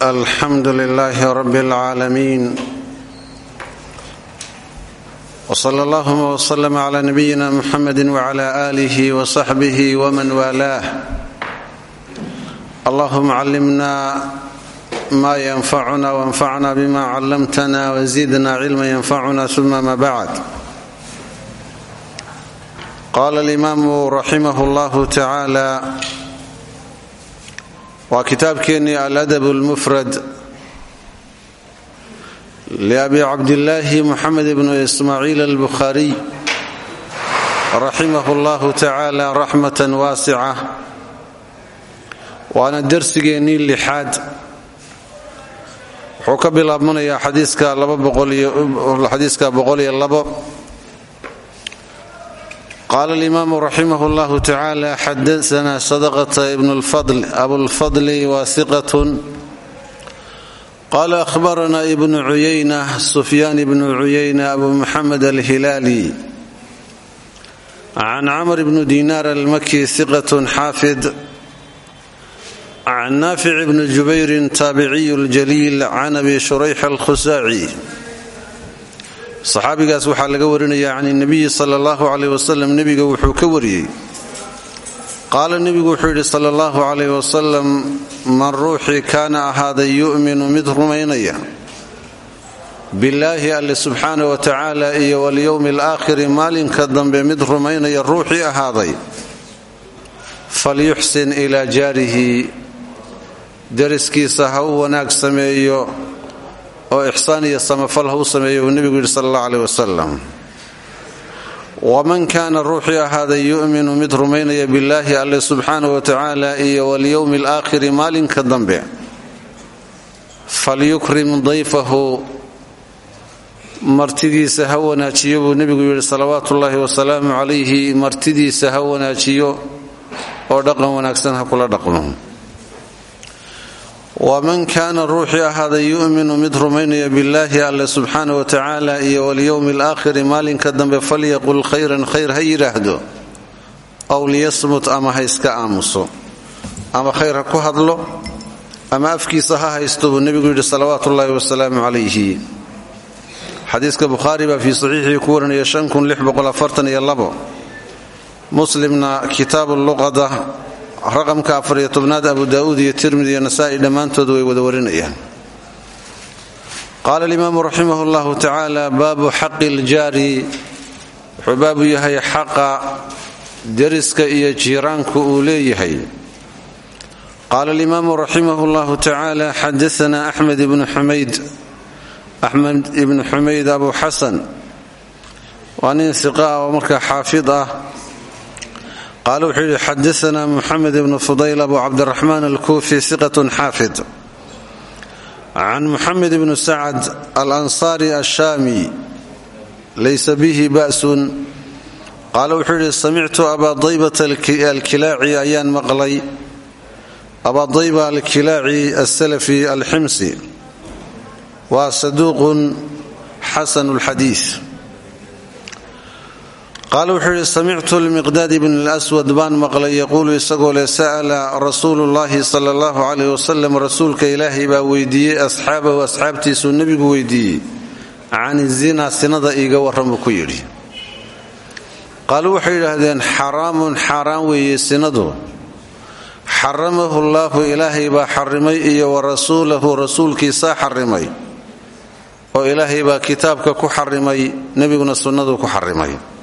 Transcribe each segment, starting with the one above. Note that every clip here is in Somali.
alxamdu lilaahi rabi اlcaalamiin wsala allahuma wslm cla nabiyina muxamedi wcla alih wsaxbih wman waalaah allahuma callimna ma yanfacuna wanfacna bima callamtna wzidna cilma yanfacuna uma ma bacd qala alimaamu raximah llahu tacaala waa kitaabkeennii aladab lmufrad liabi cabdillaahi moxamed bnu ismaaciil albukhaariy raximah llahu tacaala raxmatan waasica waana darsigeennii lixaad. Wuxuu ka bilaabmanayaa xadiiska boqoliyo labo qaala alimaamu raximah llahu tacaala xadana sadaqata ibn abulfadli waasiqatun qaala ahbarana ibnu cuyayna sufyaan ibnu cuyayna abu muxamed alhilaali can camr bnu diinaar almaki siqatun xaafid can naafic bni jubayrin taabiciyu ljaliil can abi shurayx alkhusaaci saxaabigaas waxaa laga warinaya can nabiyi sala allahu caleyh wasalam. Nebiga wuxuu ka wariyey. Qaala nebigu wuxuu yidhi sala allahu caleyh wasalam man ruuxii kaana ahaaday yu'minu mid rumaynaya billaahi alle subxaana wa tacaala iyo walyowmi alaakhiri maalinka dambe mid rumaynaya ruuxii ahaaday falyuxsin ilaa jaarihi dariskiisa ha wanaag sameeyo oo ixsaan iyo samafal ha u sameeyo uu nebigu yidhi sala allah caleh wasalam. Waman kaana ruuxii ahaaday yu'minu mid rumaynaya billaahi alle subxaana wa tacaala iyo walyowmi alaakhiri maalinka dambe falyukrim dayfahu martidiisa ha wanaajiyo buu nebigu yidhi salawaatu ullaahi wasalaamu calayhi martidiisa ha wanaajiyo oo dhaqan wanaagsan ha dhaqmo waman kaana ruuxii ahaaday yu'minu mid rumaynaya billaahi alle subxaana wa tacaala iyo walyowmi alaakhiri maalinka dambe falyaqul khayran khayr ha yidhaahdo. Ow liyasmut ama ha iska aamuso. Ama khayr ha ku hadlo ama afkiisa ha haysto buu nebigu yidhi salawaatu ullaahi wasalaamu calayhi. Xadiiska bukhaari baa fii saxiixii ku warinaya muslimna raqamka afariyo tobnaad abu daa'uud iyo tirmidi iyo nasaa'i dhammaantood way wada warinayaan. Qaala alimaamu raximah llahu tacaala baabu xaqi ljaari wuxuu baabu yahay xaqa deriska iyo jiiraanku uu leeyahay. Qaala alimaamu raximah llahu tacaala xadaana axmed ibnu xumayd axmed ibnu xumayd abu xasan. Waa nin siqa ah oo markaa xaafid ah qaal wuxuu yidhi xadaana muxamed ibnu fudayl abu cabdiraxmaan alkuufi siqatun xaafid can muxamed ibnu sacad alansaari ashaami laysa bihi ba'sun qaala wuxuu yidhi samictu abaa daybata alkilaaci ayaan maqlay abaa dayba alkilaaci asalafi alximsi waa saduuqun xasanu lxadiis qaala wuxuu yidhi samictu lmiqdaad ibn lswad baan maqlay yaquulu isagoo leh sa'ala rasuulu llahi sala allahu caleyh wasalam rasuulka ilaahay baa weydiiyey asxaabahu asxaabtiisuu nebigu weydiiyey can zina sinada iiga warramuu ku yidhi. Qaaluu waxay yidhaahdeen xaraamun xaaraan weeye sinadu. Xaramahu llaahu ilaahay baa xarimay iyo wa rasuulahu rasuulkiisaa xarimay oo ilaahay kitaabka ku xarimay nebiguna sunnaduu ku xarimay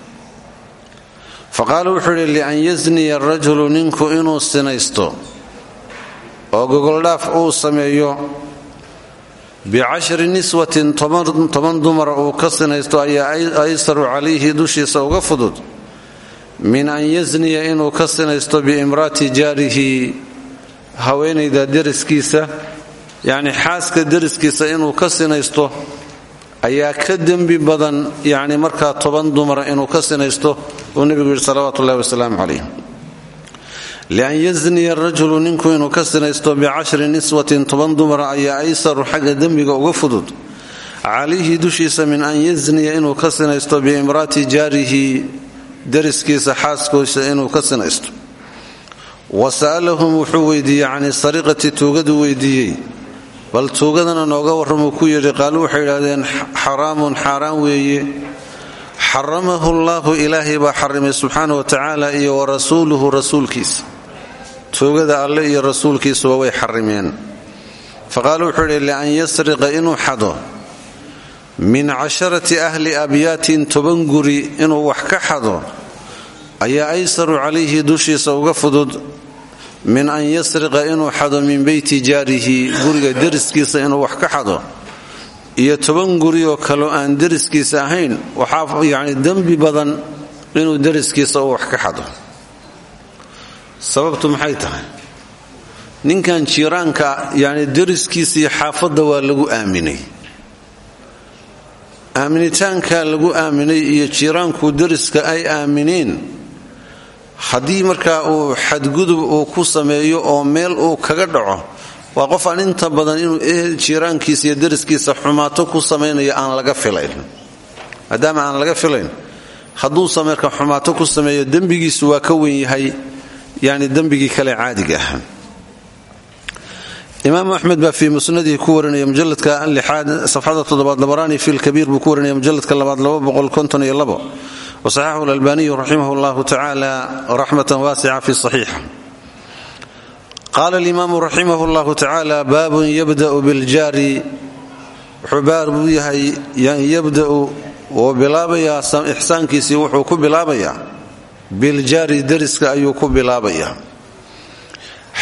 faqaala wuxuu yidhi lian yasniya arajulu ninku inuu sinaysto oo gogoldhaaf uu sameeyo bicashri niswatin toban dumara uu ka sinaysto ayaa aysaru calayhi dushiisa uga fudud min an yasniya inuu ka sinaysto biimraati jaarihi haweenayda deriskiisa yacni xaaska deriskiisa inuu ka sinaysto ayaa ka dembi badan yacni markaa toban dumara inuu ka sinaysto uu nebigu yidhi salawaatu ullahi wasalaamu calayh lian yasniya rajulu ninku inuu ka sinaysto bicashri niswatin toban dumara ayaa aysaru xagga dembiga uga fudud. Calayhi dushiisa min an yasniya inuu ka sinaysto biimraati jaarihi deriskiisa xaaskoisa inuu ka sinaysto. Wa wuxuu weydiiyey can sariqati tuugadu weydiiyey bal tuugadana nooga warramuu ku yidhi qaaluu waxay idhahdeen xaraamun xaaraan weeye. Xaramahu llaahu ilaahay baa xarimay subxaana wa tacaala iyo wa rasuuluhu rasuulkiisa. Tuugada alle iyo rasuulkiisuba way xarimeen. Faqaala wuxuu idhi lian yasriqa inuu xado. Min casharati ahli abyaatin toban guri inuu wax ka xado ayaa aysaru calayhi dushiisa uga fudud min an yasriqa inuu xado min beyti jaarihi guriga deriskiisa inuu wax ka xado. Iyo toban guri oo kaleo aan deriskiisa ahayn waxaa yacni dembi badan inuu deriskiisa uu wax ka xado. Sababtu maxay tahay? Ninkan jiiraanka yacni deriskiisa iyo waa lagu aaminay. Aaminitaanka lagu aaminay iyo jiiraanku deriska ay aamineen haddii markaa uu xadgudub uu ku sameeyo oo meel uu kaga dhaco waa qof aan inta badan inuu ehel jiiraankiisa iyo deriskiisa xumaato ku samaynayo aan laga filayn. Maadaama aan laga filayn hadduuse marka xumaato ku sameeyo dembigiisu waa ka wen yahay yani dembigii kale caadiga ah imaam axmed baa fii musnadihi ku warinaya mujaladka lixaad safxada toddobaad labaraani fi lkabiir buu ku warinaya mujaladka labaad wasaxaxu lalbaniyu raximah llahu tacaala raxmatan waasica fi saxiixa qaala alimaamu raximah llahu tacaala baabun yabda'u biljaari wuxuu baab u yahay yabda'u wuu bilaabayaa ixsaankiisii wuxuu ku bilaabayaa biljaari deriska ayuu ku bilaabayaa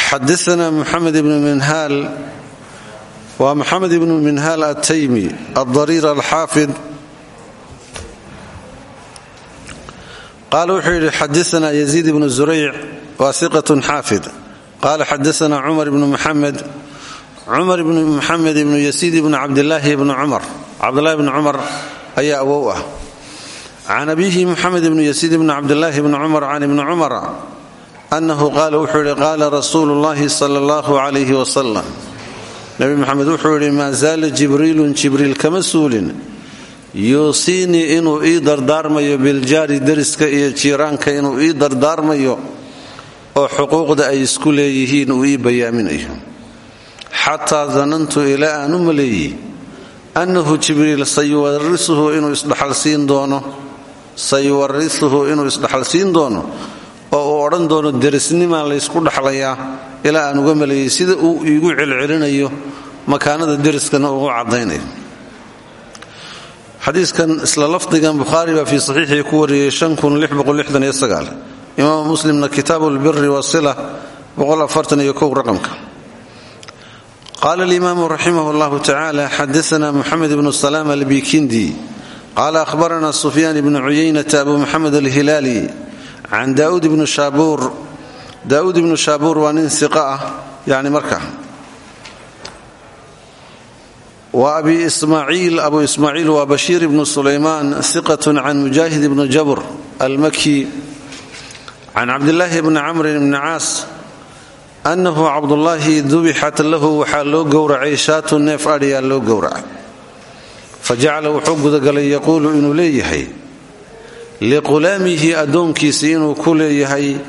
xadaana muxamed ibnu minhaal waa maxamed ibnu minhaal attaymi aldariir alxaafid qaala wuxuu yidhi xadaana yaziid ibnu zurayc waa iqatun xaafid qaala xadaana cumar ibnu muxamed cumar ibnu muxamed ibnu yasiid ibnu cabdilaahi ibnu cumar cabdulahi ibnu cumar ayaa awow ah can abiihi muxamed ibnu yasiid ibnu cabdilaahi ibnu cumar can ibni cumara annahu qaala wuxuu yidhi qaala rasuulu llahi sala allahu calayhi wasalam nebi moxamed wuxuu yidhi maa zaala jibriilun jibriil kama suulin yuusiinii inuu ii dardaarmayo biljaari deriska iyo jiiraanka inuu ii dardaarmayo oo xuquuqda ay isku leeyihiin uu ii bayaaminayo. Xataa danantu ilaa aan u maleeyey annahu jibriil sayuwarisuhu inuu isdhaxalsiin doono sayuwarisuhu inuu isdhaxalsiin doono oo uu odhan doono derisnimaa laysku dhaxlayaa ilaa aan uga maleeyey sida uu iigu celcelinayo makaanada deriskana ugu caddaynayo xadiiskan isla lafdigan bukhaari baa fii saxiixii ku wariyey imaam muslimna kitaabu lbiri wasila raqamka. Qaala alimaamu raximah llahu tacaala xadaana muxamed ibnu salaam albikindi qaala ahbarana sufyaan ibnu cuyaynata abu muxamed alhilaali can daauud ibnu shaabuur. Daauud ibnu shaabuur waa nin iqa ah yani marka wa abi ismaaciil abu ismaaciil waa bashiir ibnu sulaymaan iqatun can mujaahid ibnu jabr almaki can cabdilaahi bni camrin bni caas annahu cabdullaahi dubixat lahu waxaa loo gowracay shaatu neef adhiyaa loo gowracay fa jacala wuxuu gudagalay yaquulu inuu leeyahay liqulaamihi addoonkiisii inuu ku leeyahay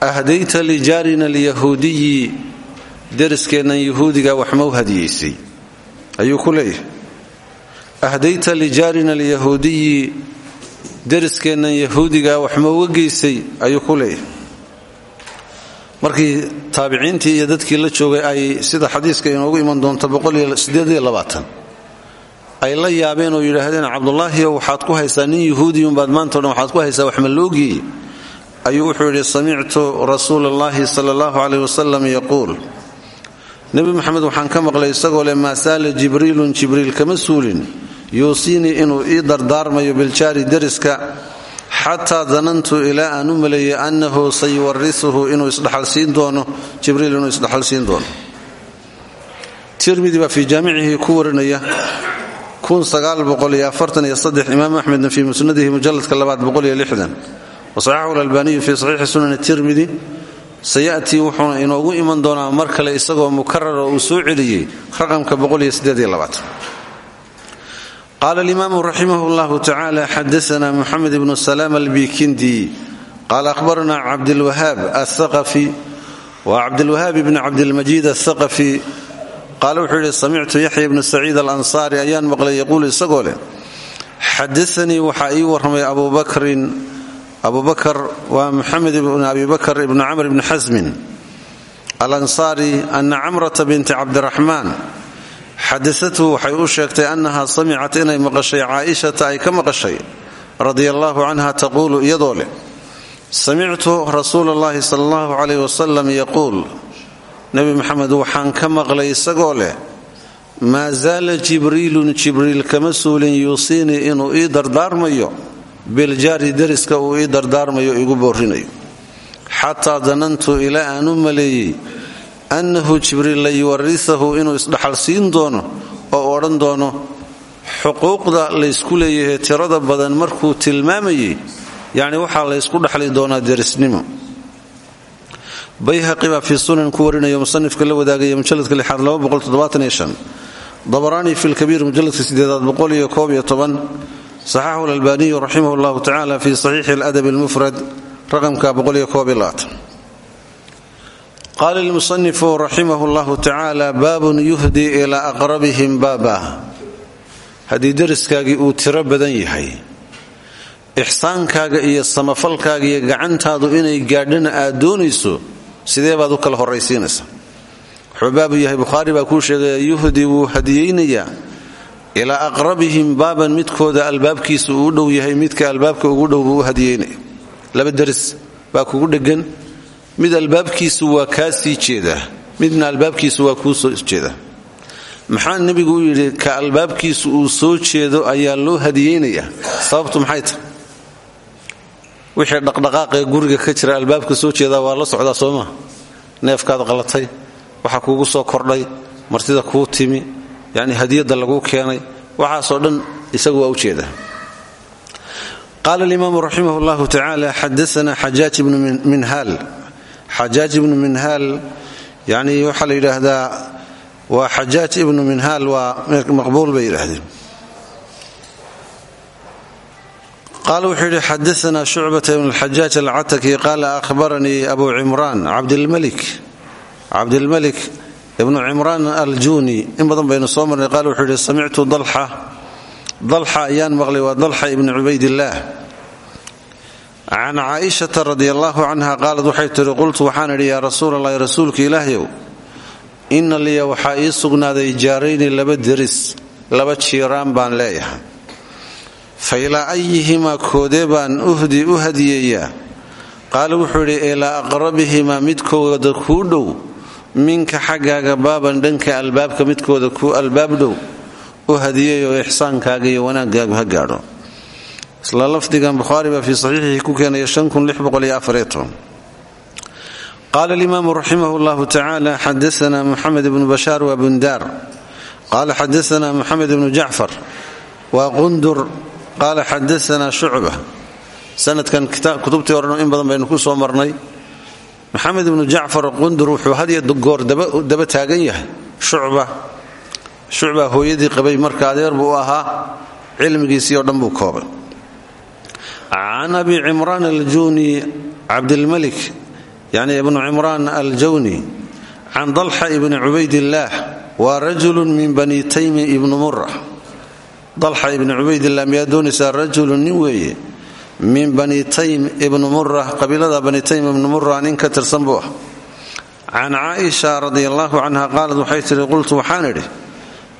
ahdayta lijaarina alyahuudiyi deriskeennan yahuudiga wax mau hadiyaysay ayuu ku leeyahay. Ahdayta lijaarina alyahuudiyi deriskeennan yahuudiga wax mauga geysay ayuu ku leeyahay. Markii taabiciintii iyo dadkii la joogay ay sida xadiiska inoogu iman doonto ay la yaabeen oo yidhaahdeen cabdulaahiyo waxaad ku haysaa nin yahuudiyunbaad maantao dhan waxaad ku haysaa wax ma loogiye ayuu wuxuu yidhi samictu rasuula allahi sala allahu caleyh wasalam yaquul nebi moxamed waxaan ka maqlay isagoo leh maa saala jibriilun jibriil kama suulin. Yuusiinii inuu ii dardaarmayo biljaari deriska xataa danantu ilaa aan u maleeyey annahu sayuwarisuhu inuu isdhaxalsiin doono. Jibriil inuu isdhaxalsiin doono. Tirmidi baa fii jaamicihi ku warinaya imaam axmedna fii musnadihi mujaladka wasaxaxu lalbaniyu fii saxiixi sunani tirmidi sayatii wuxuuna inoogu iman doonaa mar kale isagoo mukarara uu soo celiyey raqamka qaala alimaamu raximah llahu tacaala xadaana muxamed ibnu salaam albikindi qaala ahbarana cabdilwahaab athaqafi wa cabdilwahaab ibni cabdilmajiid athaqafi qaale wuxuu yidhi samictu yaxya ibnu saciid alansaari ayaan maqlay yaquulu isagoo leh xadaanii waxaa ii warramay abubakrin abubakar waa muxamed ibn abi bakr ibnu camr ibni xasmin alansaari ana camrata binti cabdiraxmaan xadaathu waxay u sheegtay annaha samicat inay maqashay caaishata ay ka maqashay radia allaahu canha taquulu iyadoo leh samictu rasuula allahi sal allahu calayh wasalam yaquul. Nebi maxamed waxaan ka maqlay isagoo leh maa zaala jibriilun jibriil kama suulin yuusiinii inuu ii dardaarmayo biljaari deriska uu ii dardaarmayo igu boorinayo. Xataa danantu ilaa aan u maleeyey annahu jibriil la yuwarisahu inuu isdhaxal siin doono oo odhan doono xuquuqda laysku leeyahay tirada badan markuu tilmaamayey yacni waxaa laysku dhaxli doonaa derisnimo. Bayhaqi baa fii sunan ku warinaya musanifka la wadaagaya mujaladka lixaad dabaraani fi lkabiir mujaladka sideedaad boqoliyo koob saxaxu lalbaniyu raximah llahu tacala fi saxiixi aladab almufrad raqamka qaala lmusanifu raximah llahu tacaala baabun yuhdii ilaa aqrabihim baaba. Haddii deriskaagii uu tiro badan yahay ixsaankaaga iyo samafalkaaga iyo gacantaadu inay gaadhana aad doonayso sidee baad u kala horraysiinaysa wuxuu baabu yahay bukhaari baa kuu sheegaya yuhdi ilaa aqrabihim baaban midkooda albaabkiisa uu u dhow yahay midka albaabka ugu dhow buu u laba deris baa kugu dhegan. Mid albaabkiisu waa kaa sii midna albaabkiisu waa kuu soo jeedaa. Maxaa nebigu u ka albaabkiisu uu soo jeedo ayaa loo hadiyeynayaa sababtu maxay tahay? Wixii dhaqdhaqaaqee guriga ka jira albaabka soo jeedaa waa la socdaa soo neefkaad qalatay waxaa kuugu soo kordhay martida kuu timi yacni hadiyadda laguu keenay waxaasoo dhan isagu waa u jeedaa. Qaala alimaamu raximah llahu tacaala xadaana xajaaj ibnu minhaal. Xajaaj ibnu minhaal yani waxaa la yidhaahdaa waa xajaaj ibnu minhaal waa maqbuul bay yidhaahdeen. Qaala wuxuu yidhi xadaana shucbata ibn alxajaaj alcataki. Qaala ahbaranii abu cimraan cabdilmalik ibnu cimraan aljuni in badan baynu soo marnay qaal wuxuu yidhi samictu dalxa. Dalxa ayaan maqlay waa dalxa ibni cubaydillaah can caaishata radi allaahu qaalad waxay tihi qultu waxaan idhi yaa rasuul allahi rasuulka ilaahyow inna liya waxaa ii sugnaaday jaarayni laba deris laba jiiraan baan leeyahay. Fa ilaa ayihimaa uhdi u hadiyeeyaa qaala wuxuu yidhi ilaa aqrabihimaa midkooda kuu dhow minka xaggaaga baaban dhanka albaabka midkooda kuu albaab dhow u hadiyayoo ixsaankaaga iyo wanaaggaagu ha gaadho. Isla lafdigan bukhaari baa fii saxiixihi ku keenaya qaala alimaamu raximah llahu tacaala xadaana muxamed ibnu bashaar waa bundaar. Qaala xadaana muxamed ibnu jacfar waa qundur. Qaala xadaana shucba. Sanadkan kutubtii horena in badan baynu ku soo marnay maxamed ibnu jacfar qundur wuxuu had iyo goor daba taagan yahay. Shucba hooyadii qabay marka adeer buu u ahaa cilmigiisii oo dhan buu koobay. Can abi cimraan aljuni cabdilmalik yani ibnu cimraan aljawni can dalxa ibni cubaydillaah waa rajulu min bani taymi ibnu mura dalxa ibni cubaydilah miyaa doonaysaa nin weeye min bani taym ibnu mura qabiilada bani taym ibnu mura nin ka tirsan buu ah. Can caaisha radi allaahu canha qaalad waxay tihi qultu waxaan idhi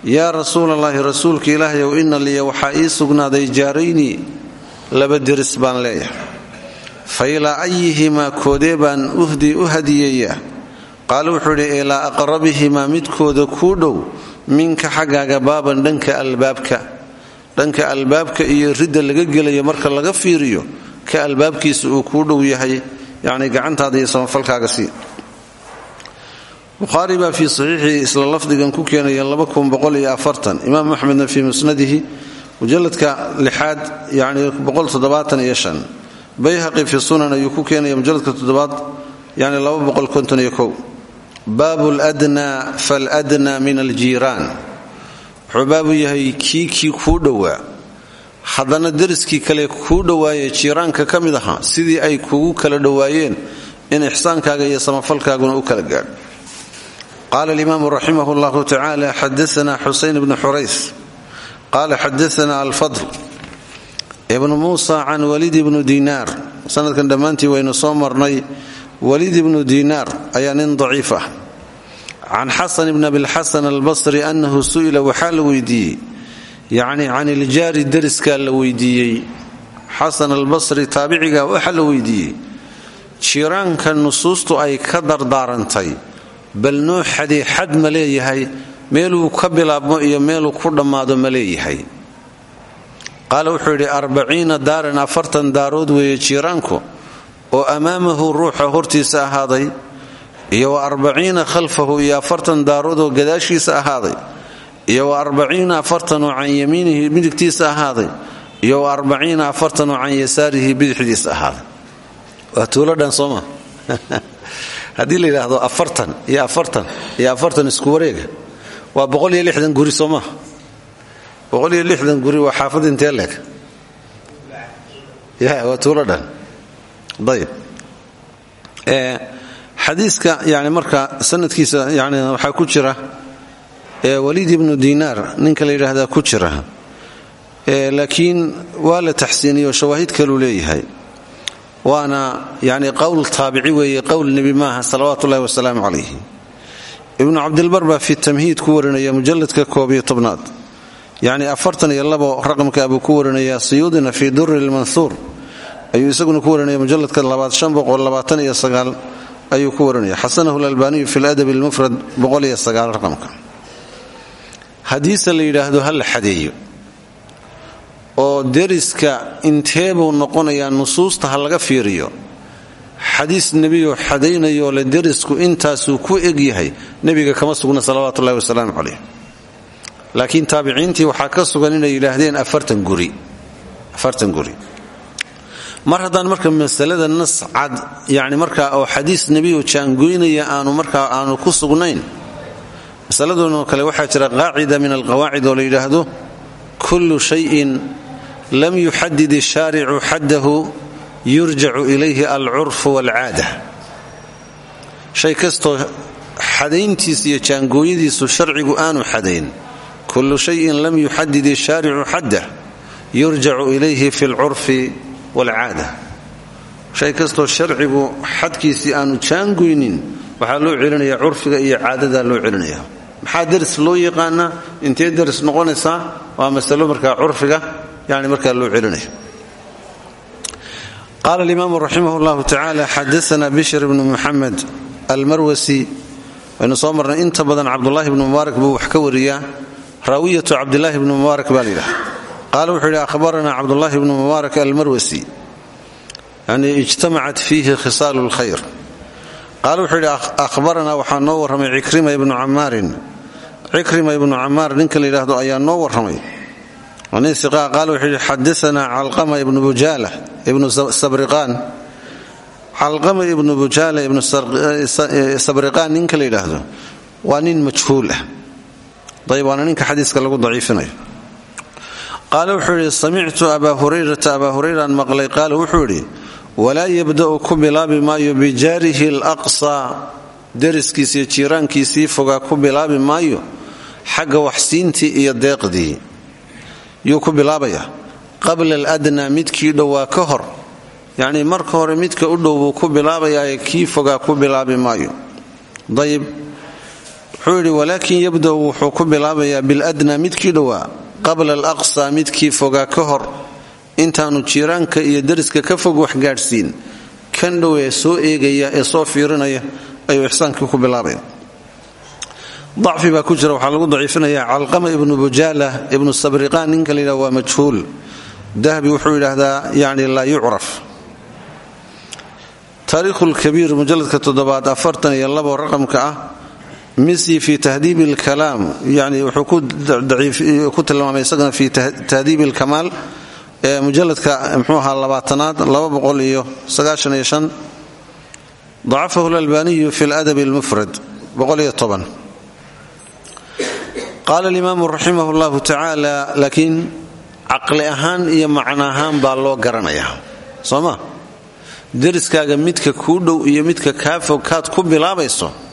yaa rasuul allaahi rasuulka ilaahayow ina liya waxaa ii sugnaaday jaarayni laba deris baan leeyahay. Fa ilaa ayihimaa koodee baan uhdi u hadiyeeyaa. Qaala wuxuu idhi ilaa aqrabihimaa midkooda kuu dhow minka xaggaaga baaban dhanka albaabka dhanka albaabka iyo ridda laga gelayo marka laga fiiriyo ka albaabkiisa uu kuu dhow yahay yacni gacantaada iyo samafalkaaga sii. Bukhaari baa fii saxiixii isla lafdigan ku keenaya imaam axmedna fii musnadihi mujaladka lixaad yani bayhaqi fii sunan ayuu ku keenaya mujaladka toddobaad yani baabu ldnaa faladnaa min aljiiraan wuxuu baabu yahay kii kii kuu dhowaa. Haddana deriskii kale kuu dhowaaye jiiraanka ka mid ahaa sidii ay kugu kala dhowaayeen in ixsaankaaga iyo samafalkaaguna u kala gaadho. Qala alimaamu raximah llahu tacaala xadaana xusayn bnu xurays. Qala xadaana alfadl ibnu muusa can waliid ibnu diinaar. Sanadkan dhammaantii waynu soo marnay waliid ibnu diinaar ayaa nin daciif ah can xasan bn abilxasan albasri annahu su'ila waxaa la weydiiyey yacni can iljaari deriskaa la weydiiyey xasan albasri taabiciga waxaa la weydiiyey jiiraanka nusuustu ay ka dardaarantay bal noo xadee xad ma leeyahay meeluu ka bilaabmo iyo meeluu ku dhammaado ma leeyahay qaala wuxuu yidhi arbaciina daaran afartan daarood weeye jiiraanku oo ammaamahu ruuxa hortiisa ahaaday iyo wa arbaciina khalfahu iyo afartan daarood oo gadaashiisa ahaaday iyo wa arbaciina afartan oo can yamiinihi midigtiisa ahaaday iyo wa arbaciina afartan oo can yasaarihi bidixdiisa ahaaday. Waa tuuladhan sooma haddii la yidhaahdo afartan iyo afartan iyo afartan isku wareega waa boqol iyo lixdan guri soo maa boqol iyo lixdan guri waa xaafad intee leeg? Ya waa tuuladhan ayib xadiiska yani marka sanadkiisa yani waxaa ku jira waliid ibnu diinaar ninka la yidhaahdaa ku jira laakiin waa la taxsiiniyo shawaahid kaluu leeyahay. Waana yani qowl taabici weeye qowl nebi maaha salawaatu ullahi wasalaamu calayh ibnu cabdilbar baa fi tamhiid ku warinaya mujalladka koob iyo tobnaad. Afartan iyo labo raqamka buu ku warinayaa siyuudina fii duri lmanhuur ayuu isaguna ku warinaya mujalladka labaad shan boqol labaatan iyo sagaal ayuu ku warinaya xasanahu lalbaaniyu fi ladab lmufrad raqamka. Haddiise la yidhaahdo ha la xadeeyo. Oo deriska inteebuu noqonayaa nusuusta ha laga fiiriyo. Xadiis nebiyoo xadaynayo le derisku intaasuu ku egyahay nebiga kama sugna salawaatu ullahi wasalaamu calayh laakiin taabiciintii waxaa ka sugan inay yidhaahdeen afartan guri mar haddaan marka masalada nas cad yani markaa oo xadiis nebiyo jaangoynaya aanu markaa aanu ku sugnayn masaladoonoo kale waxaa jira qaacida min alqawaacid oo la yidhaahdo kullu shayin lam yuxadid ishaaricu xaddahu yurjacu ilayhi alcurfu waalcaada shay kastoo xadayntiis iyo jaangooyadiisu sharcigu aanu xadayn kullu shayin lam yuxadid ishaaricu xaddah yurjacu ilayhi fi lcurfi waalcaada shay kastoo sharcigu xadkiisii aanu jaangoynin waxaa loo celinaya curfiga iyo caadadaa loo celinaya maxaa deris loo yaqaanaa intee deris noqonaysaa waa masalo markaa curfiga yani markaa loo celinaya qaala alimaamu raximah llahu tacaala xadaana bishr bnu muxamed almarwasi waynu soo marnay inta badan cabdulahi bnu mubaarak buu wax ka wariyaa raawiyatu cabdilaahi bnu mubaarak qaala wuxuu yidhi ahbaranaa cabdulahi bnu mubaarak almarwasi yani ijtamacat fiihi khisaalu lkhayr qaala wuxuu yidhi ahbaranaa waxaa noo warramay cikrima ibnu camaarin cikrima ibnu camaar ninka la yidhaahdo ayaa noo warramay nin iqa qaal wuxuu yidhi xadaanaa calqama ibnu bujaala ibnu sabriqaan calqama ibnu bujaala ibnu sabriqaan ninka la yidhaahdo waa nin majhuul qaala wuxuu yidhi samictu abaa hurayrata. Abaa hurayraan maqlay qaala wuxuu yidhi walaa yabda'u ku bilaabi maayo bijaarihi alaqsaa deriskiisiiyo jiiraankiisii fogaa ku bilaabi maayo xagga waxsiintii iyo deeqdii. Yuu ku bilaabaya. Qabla aladnaa midkii dhowaa ka hor. Yacnii marka hore midka u dhow buu ku bilaabayaa kii fogaa ku bilaabi maayo. Dayib. Wuxuu yidhi yabda'u wuxuu ku bilaabayaa biladnaa midkii dhowaa qabla alaqsaa midkii fogaa ka hor intaanu jiiraanka iyo deriska ka fog wax gaadhsiin. Kan dhow soo eegaya ee soo fiirinaya ayuu ixsaankii ku bilaabaya dacfi baa ku jira waxaa lagu daciifinaya calqama ibnu bujaala ibnu sabriqaan ninka la yidhahdo waa majhuul. Dahbi wuxuu yidhaahdaa yani laa yucraf. Taariikhu lkabiir mujalladka toddobaad afartan iyo labo ah misi fi tahdiib alkalaam yani wuxuu ku tilmaamay isagana fi tahdiib alkamaal ee mujalladka mxuu ahaa labaatanaad laba boqol iyo sagaashan iyo shan. Dacafahu lalbaniyu fi ladab toban. Qaala alimaamu raximah llahu tacaala laakiin caqli ahaan iyo macno ahaan baa loo garanayaa. Soo ma? Midka kuu dhow iyo midka kaa fog kaad ku bilaabayso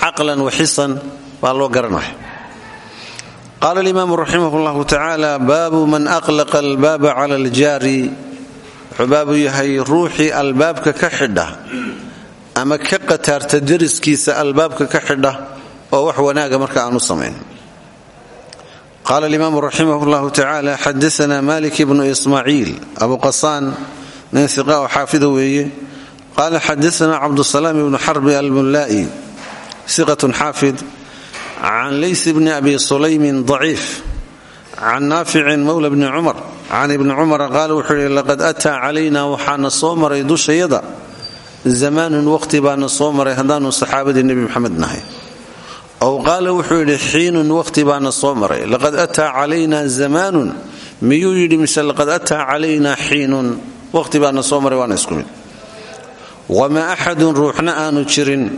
caqlan waxisan baa loo garanaya qaala alimaamu raximah llahu tacaala baabu man aqlaqa albaaba cala aljaari. Wuxuu baabu yahay ruuxii albaabka ka xidha ama ka qataarta deriskiisa albaabka ka xidha oo wax wanaaga marka aanu samayn. Qaala alimaamu raximah llahu tacaala xadaana malik bnu ismaaciil abu qasaan nin iqa oo xaafida weeye. Qaala xadaana cabdusalaam ibnu xarbi almullaa'i iqatun xaafid can lays bni abi sulaymin daciif can naaficin mowla bni cumar can ibni cumara qaala wuxuu yidhi laqad ataa calayna waxaana soo maray dushayada zamaanun waqti baana soo maray haddaanu saxaabadii nebi maxamed nahay. Ow qaala wuxuu yidhi xiinun waqti baana soo maray. Laqad ataa calayna zamaanun. Miyuu yidhi mise laqad ataa calayna xiinun? Waqti baana soo maray waana isku ruuxna aanu jirin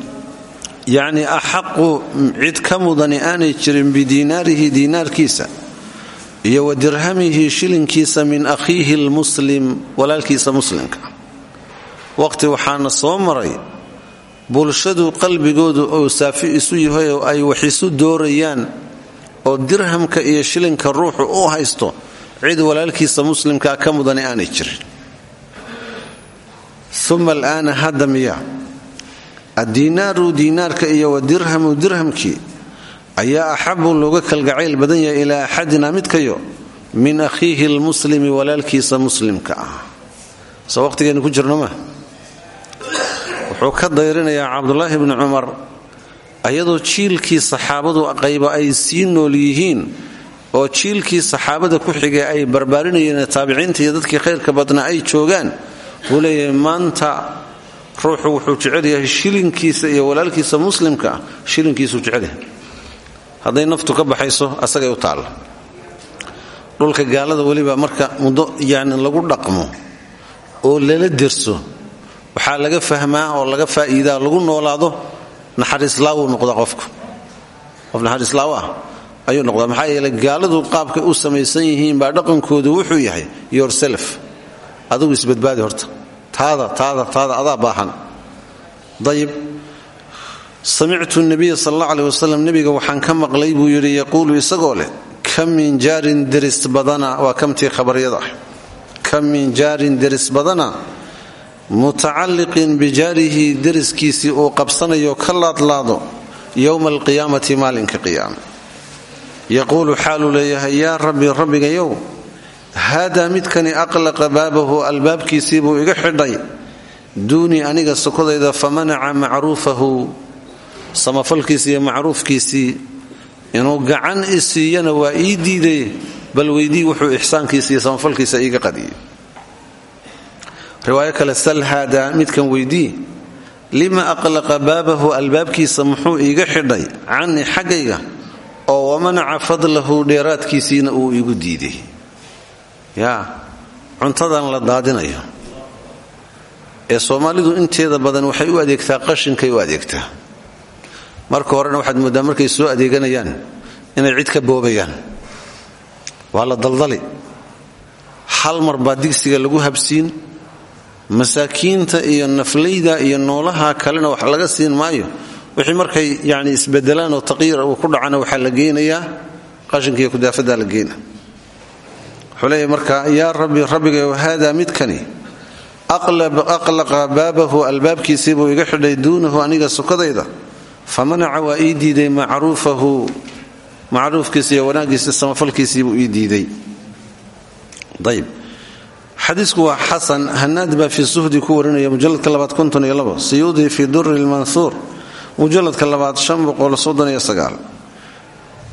yacnii axaqu cid ka mudani aanay jirin bidiinaarihi diinaarkiisa iyo wa dirhamihi shilinkiisa min akhiihi lmuslim walaalkiisa muslimka. Waqti waxaana soo maray bulshadu qalbigoodu ou saafi isu yahay oo ay wax isu doorayaan oo dirhamka iyo shilinka ruuxu u haysto cid walaalkiisa muslimkaa ka mudani aanay jirin. Uma alaana hadda miya addiinaaru diinaarka iyo wadirhamu dirhamkii ayaa axabu looga kalgacayl badan yahay ilaa axadina midkayo min akhiihi lmuslimi walaalkiisa muslimka ah. Soo waqhtigeennu ku jirno ma? Wuxuu ka dayrinayaa cabdulaahi bni cumar ayadoo jiilkii saxaabadu qayba ay sii nool yihiin oo jiilkii saxaabada ku xigay ay barbaarinayeen taabiciinta iyo dadkii khayrka badnaa ay joogaan buu leeyahay maanta ruuxu wuxuu jecel yahay shilinkiisa iyo walaalkiisa muslimka ah shilinkiisuu jecelyahay hadday naftu ka baxayso asagay u taalla dhulka gaalada weliba marka muddo yani lagu dhaqmo oo lala derso waxaa laga fahmaa oo laga faa'iidaa lagu noolaado naxariislaawuu noqdaa qofku. Qof naxariislaawo ah ayuu noqdaa. Maxaa yeele gaaladu qaabkay u samaysan yihiin baa dhaqankoodu wuxuu yahay yourself. Adigu isbadbaadi horta taada taada taada adaa baahan. Dayib. Samictu nabiya sal alla aleh wasalam nebiga waxaan ka maqlay buu yidhi yaquulu isagoo leh kam min jaarin deris badana? Waa kamtii khabaryada. Ah kam min jaarin deris badana? Mutacalliqin bijaarihi deriskiisii uu qabsanayo ka laadlaado yowma alqiyaamati maalinka qiyaama yaquulu xaaluu leeyahay yaa rabbi rabbigayow haadaa midkani aqlaqa baabahu albaabkiisii buu iga xidhay duunii aniga sokodayda famanaca macruufahu samafalkiisii iyo macruufkiisii inuu gacan i siiyana waa ii diiday bal weydii wuxuu ixsaankiisa iyo samafalkiisa iiga qadiyay riwaayo kale sal haadaa midkan weydii lima aqlaqa baabahu albaabkiisa muxuu iiga xidhay canii xaggayga oo wamanaca fadlahu dheeraadkiisiina uu iigu diiday yaa cuntadan la daadinayo. Ee soomaalidu inteeda badan waxay u adeegtaa qashinkay u adeegtaa. Marka horena waxaad mooddaa markay soo adeeganayaan inay cid ka boobayaan. Waa la daldali. Hal mar baa digsiga lagu habsiin. Masaakiinta iyo naflayda iyo noolaha kalena wax laga siin maayo. Wixii markay yani isbedelaan oo taqyiir uu ku dhacana waxaa la geynayaa. Qashinkiiyo kudaafaddaa la geyna wuxuu marka yaa rabbi rabbigayow haadaa midkani. Aqlaqa baabahu albaabkiisii buu iga xidhay duunahu aniga sokadayda famanaca waa ii diiday macruufahu. Macruufkiisa iyo wanaaggiisa samafalkiisiibuu ii diiday. Ayb xadiisku waa xasan. Hanaad baa fi suhdi ku warinaya mujaladka labaad konton iyo labo. Siyuudi fi duri lmanhuur mujaladka labaad shan boqol soddon iyo sagaal.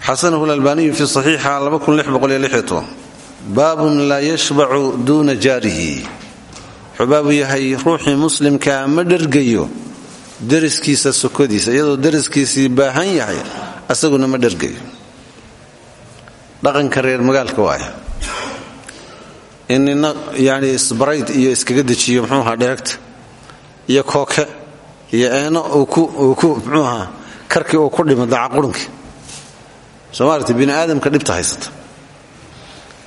Xasanahu lalbaaniyu fi saxiixa laba kun lix boqol iyo lix iyo toban baabun laa yashbacu duuna jaarihi. Wuxuu baabu yahay ruuxii muslimkaa ma dhergayo deriskiisa sokodiisa iyadoo deriskiisii baahan yahay asaguna ma dhergayo dhaqanka reer magaalka waaya in nina yani isbarayd iyo iskaga dejiyo mxuu ahaa dheregta iyo kooke iyo eeno uu ku mxuu ahaa karkii uu ku dhimo dacaqurunkii soo maaragtay bini aadamka dhibta haysata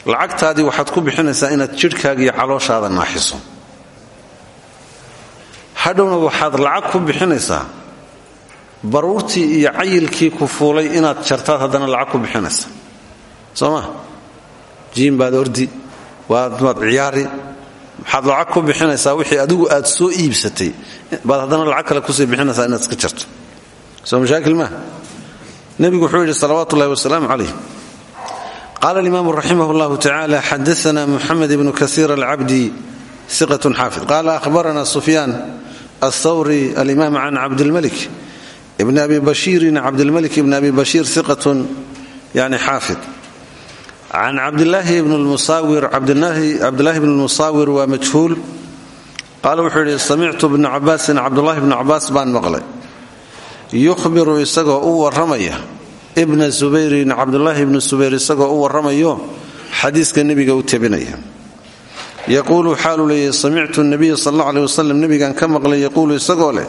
lacagtaadii waxaad ku bixinaysaa inaad jidhkaaga iyo calooshaada naaxiso. Hadhowna waxaad lacag ku bixinaysaa baruurtii iyo cayilkii ku fuulay inaad jartaad haddana lacag ku bixinaysa soo ma? Jiin baad ordi waad ciyaari waxaad lacag ku bixinaysaa wixii adigu aad soo iibsatay baad haddana lacag kale ku sii bixinaysaa inaad iska jarto. Soo mashaakil maaha nebigu wuxuu yidhi salawaatu ullahi wasalaamu calayh qaala alimaamu raximah llahu tacala xadaana muxamed ibnu kasiir alcabdi iqat xaafid qaala ahbarana sufyaan athawri alimaam can cabdilmalik ibn abi bashiirin cabdilmalik ibn abi bashiir iqatun yani xaafid can cabdilaahi bn lmusaawir cabdilaahi bn lmusaawir waa majhuul qaala wuxuu yidhi samictu bna cabaasin cabdulahi bnu cabaas baan maqlay yukhbiru isagoo u warramaya ibna subayrin cabdulaahi ibnu subayr isagoo u warramayo xadiiska nebiga u tabinaya yaquulu xaaluu leeyahy samictu nabiya sal alla aleh wasalam nebigan ka maqlay yaquulu isagoo leh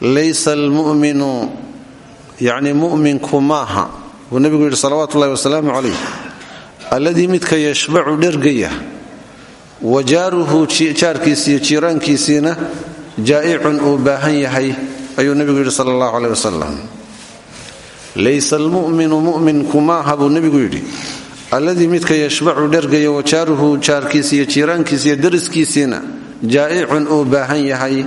laysa almu'minu yacni mu'minku maaha. Buu nebigu yidhi salawaatu ullahi wasalaamu calayh alladii midka yashbacu dhergaya wa jaaruhu jaarkiisi iyo jiiraankiisiina jaa'icun uu baahan yahay ayuu nebigu yidhi sala allahu aleh wasalam laysa almu'minu mu'minku maaha buu nebigu yidhi. Alladii midka yashbacu dhergaya wa jaaruhu jaarkiisi iyo jiiraankiisi iyo dariskiisiina jaa'icun uu baahan yahay.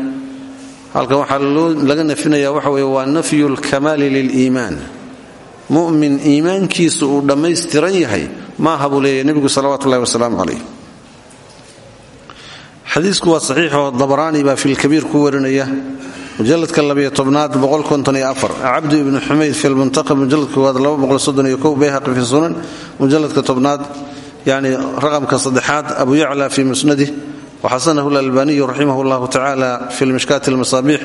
Halkan waxaa laga nafinaya waxa weye waa nafyu lkamaali liliimaan mu'min iimaankiisu uu dhammaystiran yahay maaha buu leeyahy nebigu salawatu ullahi wasalaamu calayh. Xadiisku waa saxiixoo dabaraani baa mujaladka labiyo tobnaad cabdu ibnu xumayd fi lmuntaqab mujaladka koowaad bayhaqi fi sunan. Mujaladka tobnaad yani raqamka saddexaad abu yacla fi musnadih waxasanahu lalbaniyu raximah llahu tacala fi lmishkaati lmasaabiix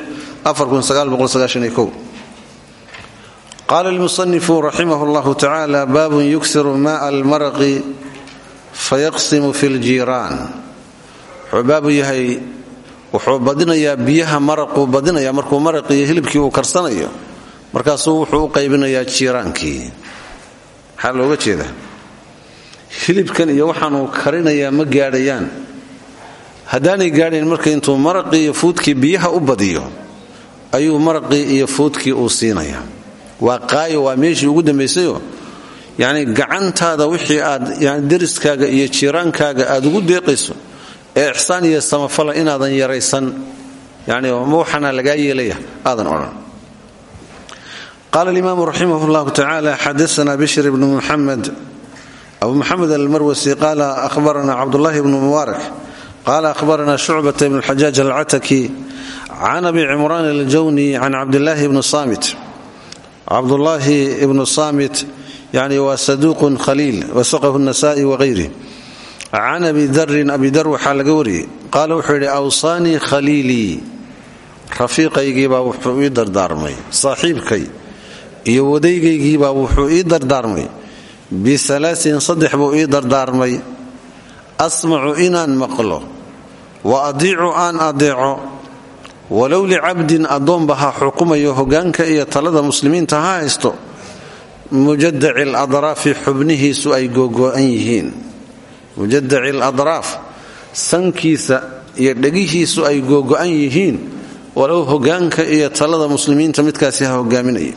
qaala lmusanifu raximah llahu tacala baabun yuksiru ma'a almaraqi fayaqsimu fi ljiiraan wuxuu baabu yahay wuxuu badinayaa biyaha maraquu badinaya markuu maraqiiyo hilibkii uu karsanayo. Markaasuu wuxuu u qaybinayaa jiiraankii. Maxaa looga jeeda hilibkan iyo waxaanuu karinayaa ma gaadhayaan. Haddaanay gaadhayn marka intuu maraqii iyo fuudkii biyaha u badiyo ayuu maraqii iyo fuudkii uu siinaya waa qaayo waa meeshii ugu dambaysayo yacni gacantaada wixii aad yani deriskaaga iyo jiiraankaaga aad ugu deeqayso ee ixsaan iyo samafala inaadan yaraysan yani waxaana lagaa yeelaya aadan odhan. Qaala alimaamu raximah llahu tacala xadaana bishr ibnu muxamed abu muxamed almarwasi qaala ahbarana cabdullahi bnu mubaarak. Qaala ahbarana shucbata ibn xajaaj alcataki can abi cimraan aljawni can cabdillaahi bni samit cabdullaahi ibnu samit yani waa saduuqun khaliil wasaqahu nasa'i wagayri can abi darin abi dar waxaa laga wariyey. Qaala wuxuu yidhi awsaanii khaliilii. Rafiiqaygiibaa wuxuu ii dardaarmay saaxiibkay iyo wadaygaygiibaa wuxuu ii dardaarmay. Bisalaasin saddex buu ii dardaarmay. Asmacu inaan maqlo wa adiicu aan adeeco walow licabdin addoonba ha xukumayo hogaanka iyo talada muslimiinta ha haysto mujadaci ladraafi xubnihiisu ay googo'an yihiin mujadaci ladraaf sankiisa iyo dhegihiisu ay googo'an yihiin walow hogaanka iyo talada muslimiinta midkaasi ha hogaaminaya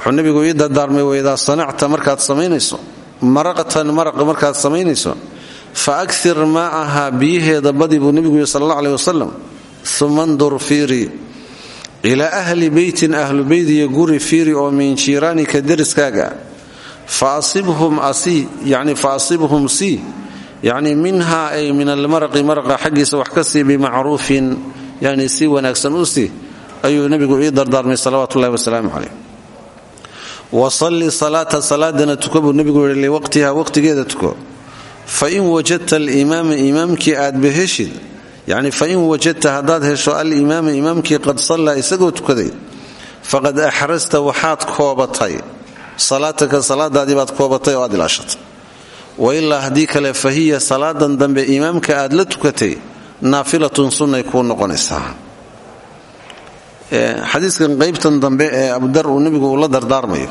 wuxuu nebigu ii dardaarmay waidaa sanacta markaad samaynayso maraqatan maraq markaad samaynayso fa akir maa'aha biyaheeda badi buu nebigu yidhi sal alla aleh wasalam uma ndur fiiri ilaa ahli beytin ahlu beyt iyo guri fiiri oo min jiiraanika deriskaaga fa asibhum yani minha ay min almaraqi maraqa xaggiisa wax ka sii bimacruufin yani si wanaagsan u sii ayuu nebigu ii dardaarmay salawaatu ullahi wasalaamu caleyh wasalli salaata salaadana tuka buu nebigu yihi liwaqtiha waqtigeeda tuko. Fain wajadta alimaama imaamkii aad baheshid yacni fain wajadta haddaad hesho alimaama imaamkii qad sallaa isagoo tukaday faqad axrasta waxaad koobatay salaataka salaadaadii baad koobatay oo aad ilaashatay. Wailaa haddii kale fa hiya salaadan dambe imaamka aad la tukatay naafilatun sunnay kuu noqonaysaa. Xadiiskan qaybtan dambe ee abudar uu nebigu uu la dardaarmayo.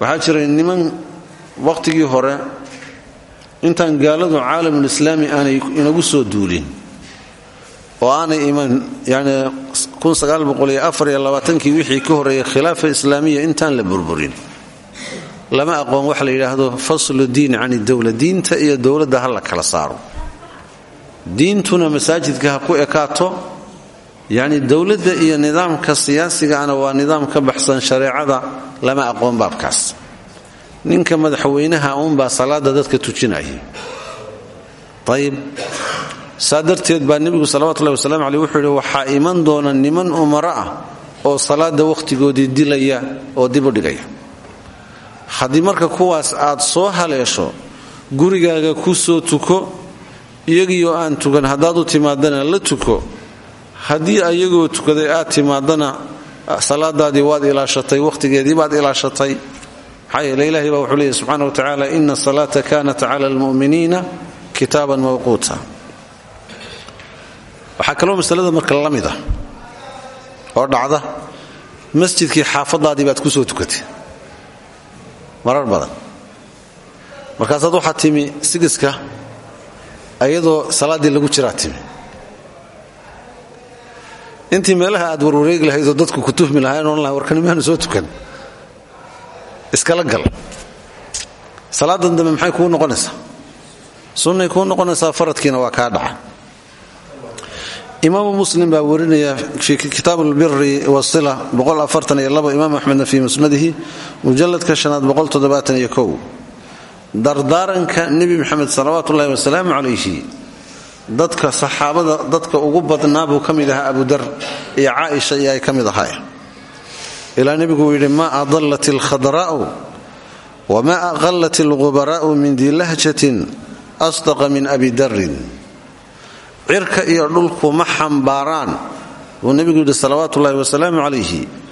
Waxaa jiray niman wakhtigii hore intaan gaaladu caalamulislaami aanay inagu soo duulin oo aanay iman yani kii wixii ka horreeyay khilaafa islaamiya intaan la burburin. Lama aqoon waxa la yidhaahdo faslu diin can diinta iyo dowladda ha la kala saaro. Diintuna masaajidka ha ku ekaato yacni dowladda iyo nidaamka siyaasigana waa nidaam ka baxsan shareecada lama aqoon baabkaas. Ninka madaxweynaha uunbaa salaada dadka tujinaya ayib saa darteed baa nebigu salawatullahi wasalaamu caleyh wuxuu yidhi waxaa iman doona niman umaro ah oo salaada wakhtigoodii dilaya oo dib u dhigaya. Haddii marka kuwaas aad soo haleesho gurigaaga ku soo tuko iyagiioo aan tukan haddaad u timaadana la tuko haddii ayagoo tukaday aad timaadana salaadaadii waad ilaashatay wakhtigeedii baad ilaashatay maxaa yeele ilahay baa wa tacaala ina salaata kanat cala almu'miniina kitaaban mawquuta waxaa kaloo masalada marka la mid ah oo dhacda masjidkii xaafadaadii baad ku soo tukatay. Marar badan. Markaasaad waxaa timi sigiska ayadoo salaaddii lagu jiraa timi. Intii meelaha aad warwareegi lahaydoo dadku ku tuhmi lahayn odhan laha warkanimaanu soo tukan iskala gal. Salaadan dambe maxay kuu noqonaysaa? Sunnay kuu noqonaysaa faradkiina waa kaa dhaca imaamu muslim baa warinaya fi kitaab albiri wasila imaam axmedna fii musnadihi mujaladka shanaad dardaaranka nebi maxamed salawaat ullahi wasalaamu calayhi dadka saxaabada dadka ugu badnaa buu ka mid ahaa abudar iyo caaisha iyo ay ka mid ahaay ilaa nebigu uu ma adallat alkhadraa'u wma aqallat algubaraa'u min dilahjatin asdaqa min abi darin cirka iyo dhulku ma xambaaraan. Buu nebigu yidhi salawaatu ullahi wasalaamu calayhi.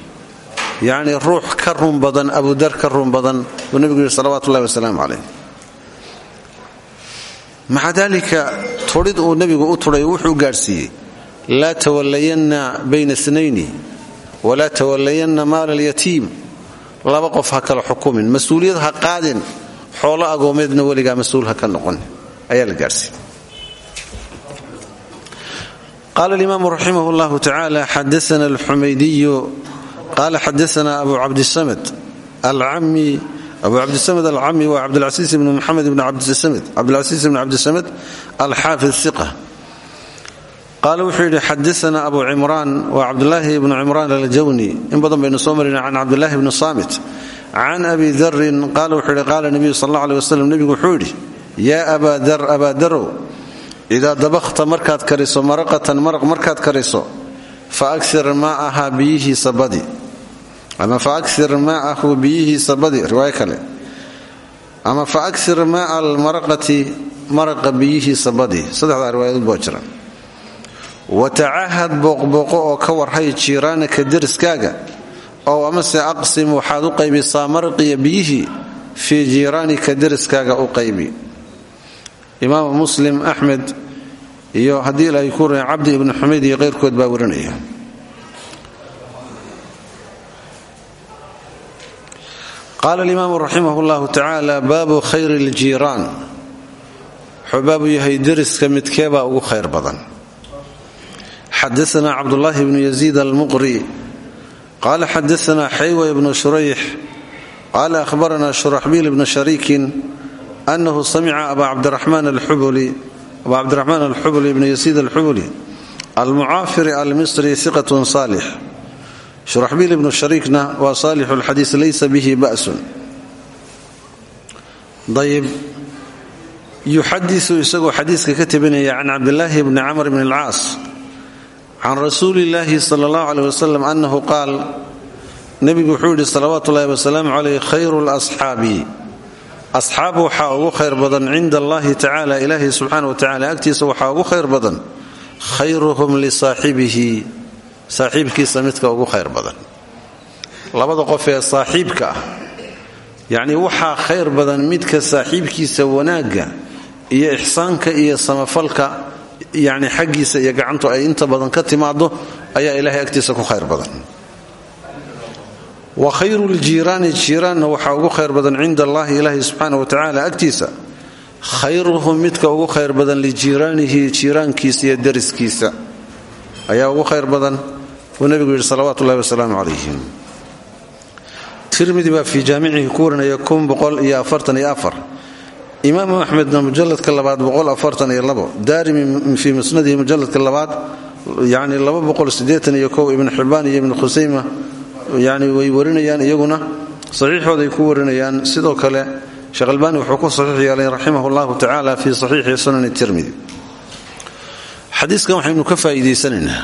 Yacnii ruux ka run badan abudar ka run badan buu nebigu yidhi salawatu ullahi wasalaamu calayh maca daalika tudhid uu nebigu u tudhay wuxuu gaadhsiiyey laa tawallayanna bayna snayni walaa tawallayanna maala alyatiim laba qof ha kala xukumin mas'uuliyad ha qaadin xoolo agoomeedna weligaa mas'uul ha ka noqon ayaa la gaadhsiiyey qala alimaamu raximah llahu tacala xadaana alxumaydiyu qala xadaana abu cabdisamd alcami abu cabdisamed alcami waa cabdilcasiis ibn muxamed ibn cabdilcasiis ibn cabdisamed alxaafid iqa qaala wuxuu yidhi xadaana abu cimraan waa cabdulaahi ibnu cimraan aljawni in badan baynu soo marina can cabdilahi bni saamit can abi darin qaala wuxuu yidhi qaala nebiyu sal alla aleh waslem nebigu wuxuu yidhi yaa abaa dar abaa darow idaa dabakta markaad kariso maraqatan maraq markaad kariso fa aksir maa'aha biyihiisa badi ama fa aksir maa'ahu biyihiisa badi riwaayo kale ama fa aksir maa'a almaraqati maraqa biyihiisa badi saddexdaa riwaayadood baa jira watacahad booqbooqo oo ka warhay jiiraanaka deriskaaga ow amase aqsim waxaad u qaybisaa maraqiya biyihii fii jiiraanika deriskaaga u qaybi imaamu muslim axmed iyo haddii ilaahay ku ran cabdi ibnu xumayd iyo qayrkood baa warinaya. Qaala alimaamu raximah llahu tacaala baabu khayri ljiiraan yahay deriska midkeebaa ugu khayr badan. Xadaana cabdulaahi bnu yaziid almuqri. Qaala xadaana xaywa ibnu shurayx. Qaala ahbarana shuraxbiil ibnu shariikin anahu samica aba cabdiraxmaan alxubuli ibnu yasiid alxubuli almucaafiri almisri iqatun saalix shuraxbiil ibnu shariikna waa saalixu lxadiis laysa bihi ba'sun ayib yuxadisu isagoo xadiiska ka tabinaya can cabdilaahi bni camr bni alcaas can rasuuli illaahi sala allahu aleh wasalam annahu qaal nebigu wuxuu yidhi salawaatu ullahi wasalaamu caleyh khayru lasxaabi asxaab waxaa ugu khayr badan cinda allahi tacaala ilaahi subxaana wa tacala agtiisa waxaa ugu khayr badan khayruhum lisaaxibihi saaxiibkiisa midka ugu khayr badan. Labada qof ee saaxiibka ah yacnii waxaa khayr badan midka saaxiibkiisa wanaagga iyo ixsaanka iyo samafalka yacni xaggiisa iyo gacantu ay inta badan ka timaado ayaa ilaahay agtiisa ku khayr badan wa khayru ljiiraani jiiraanna waxaa ugu khayr badan cinda allahi ilaahi subxaana wa tacaala agtiisa. Khayruhum midka ugu khayr badan lijiiraanihi jiiraankiisa iyo dariskiisa. Ayaa ugu khayr badan. Buu nebigu yidhi salawaatu ullahi wasalaamu calayhim. Tirmidi baa fii jaamicihi ku warinaya imaamu axmedna mujaladka labaad daarimi fii musnadihi mujaladka labaad yani ibn xibaan iyo ibn khusayma yani way warinayaan iyaguna saxiixooday ku warinayaan. Sidoo kale sheekh albaani wuxuu ku saxiix yeelay raximah llahu tacaala fii saxiixi sunani tirmidi. Xadiiskan waxaynu ka faa'iidaysanaynaa.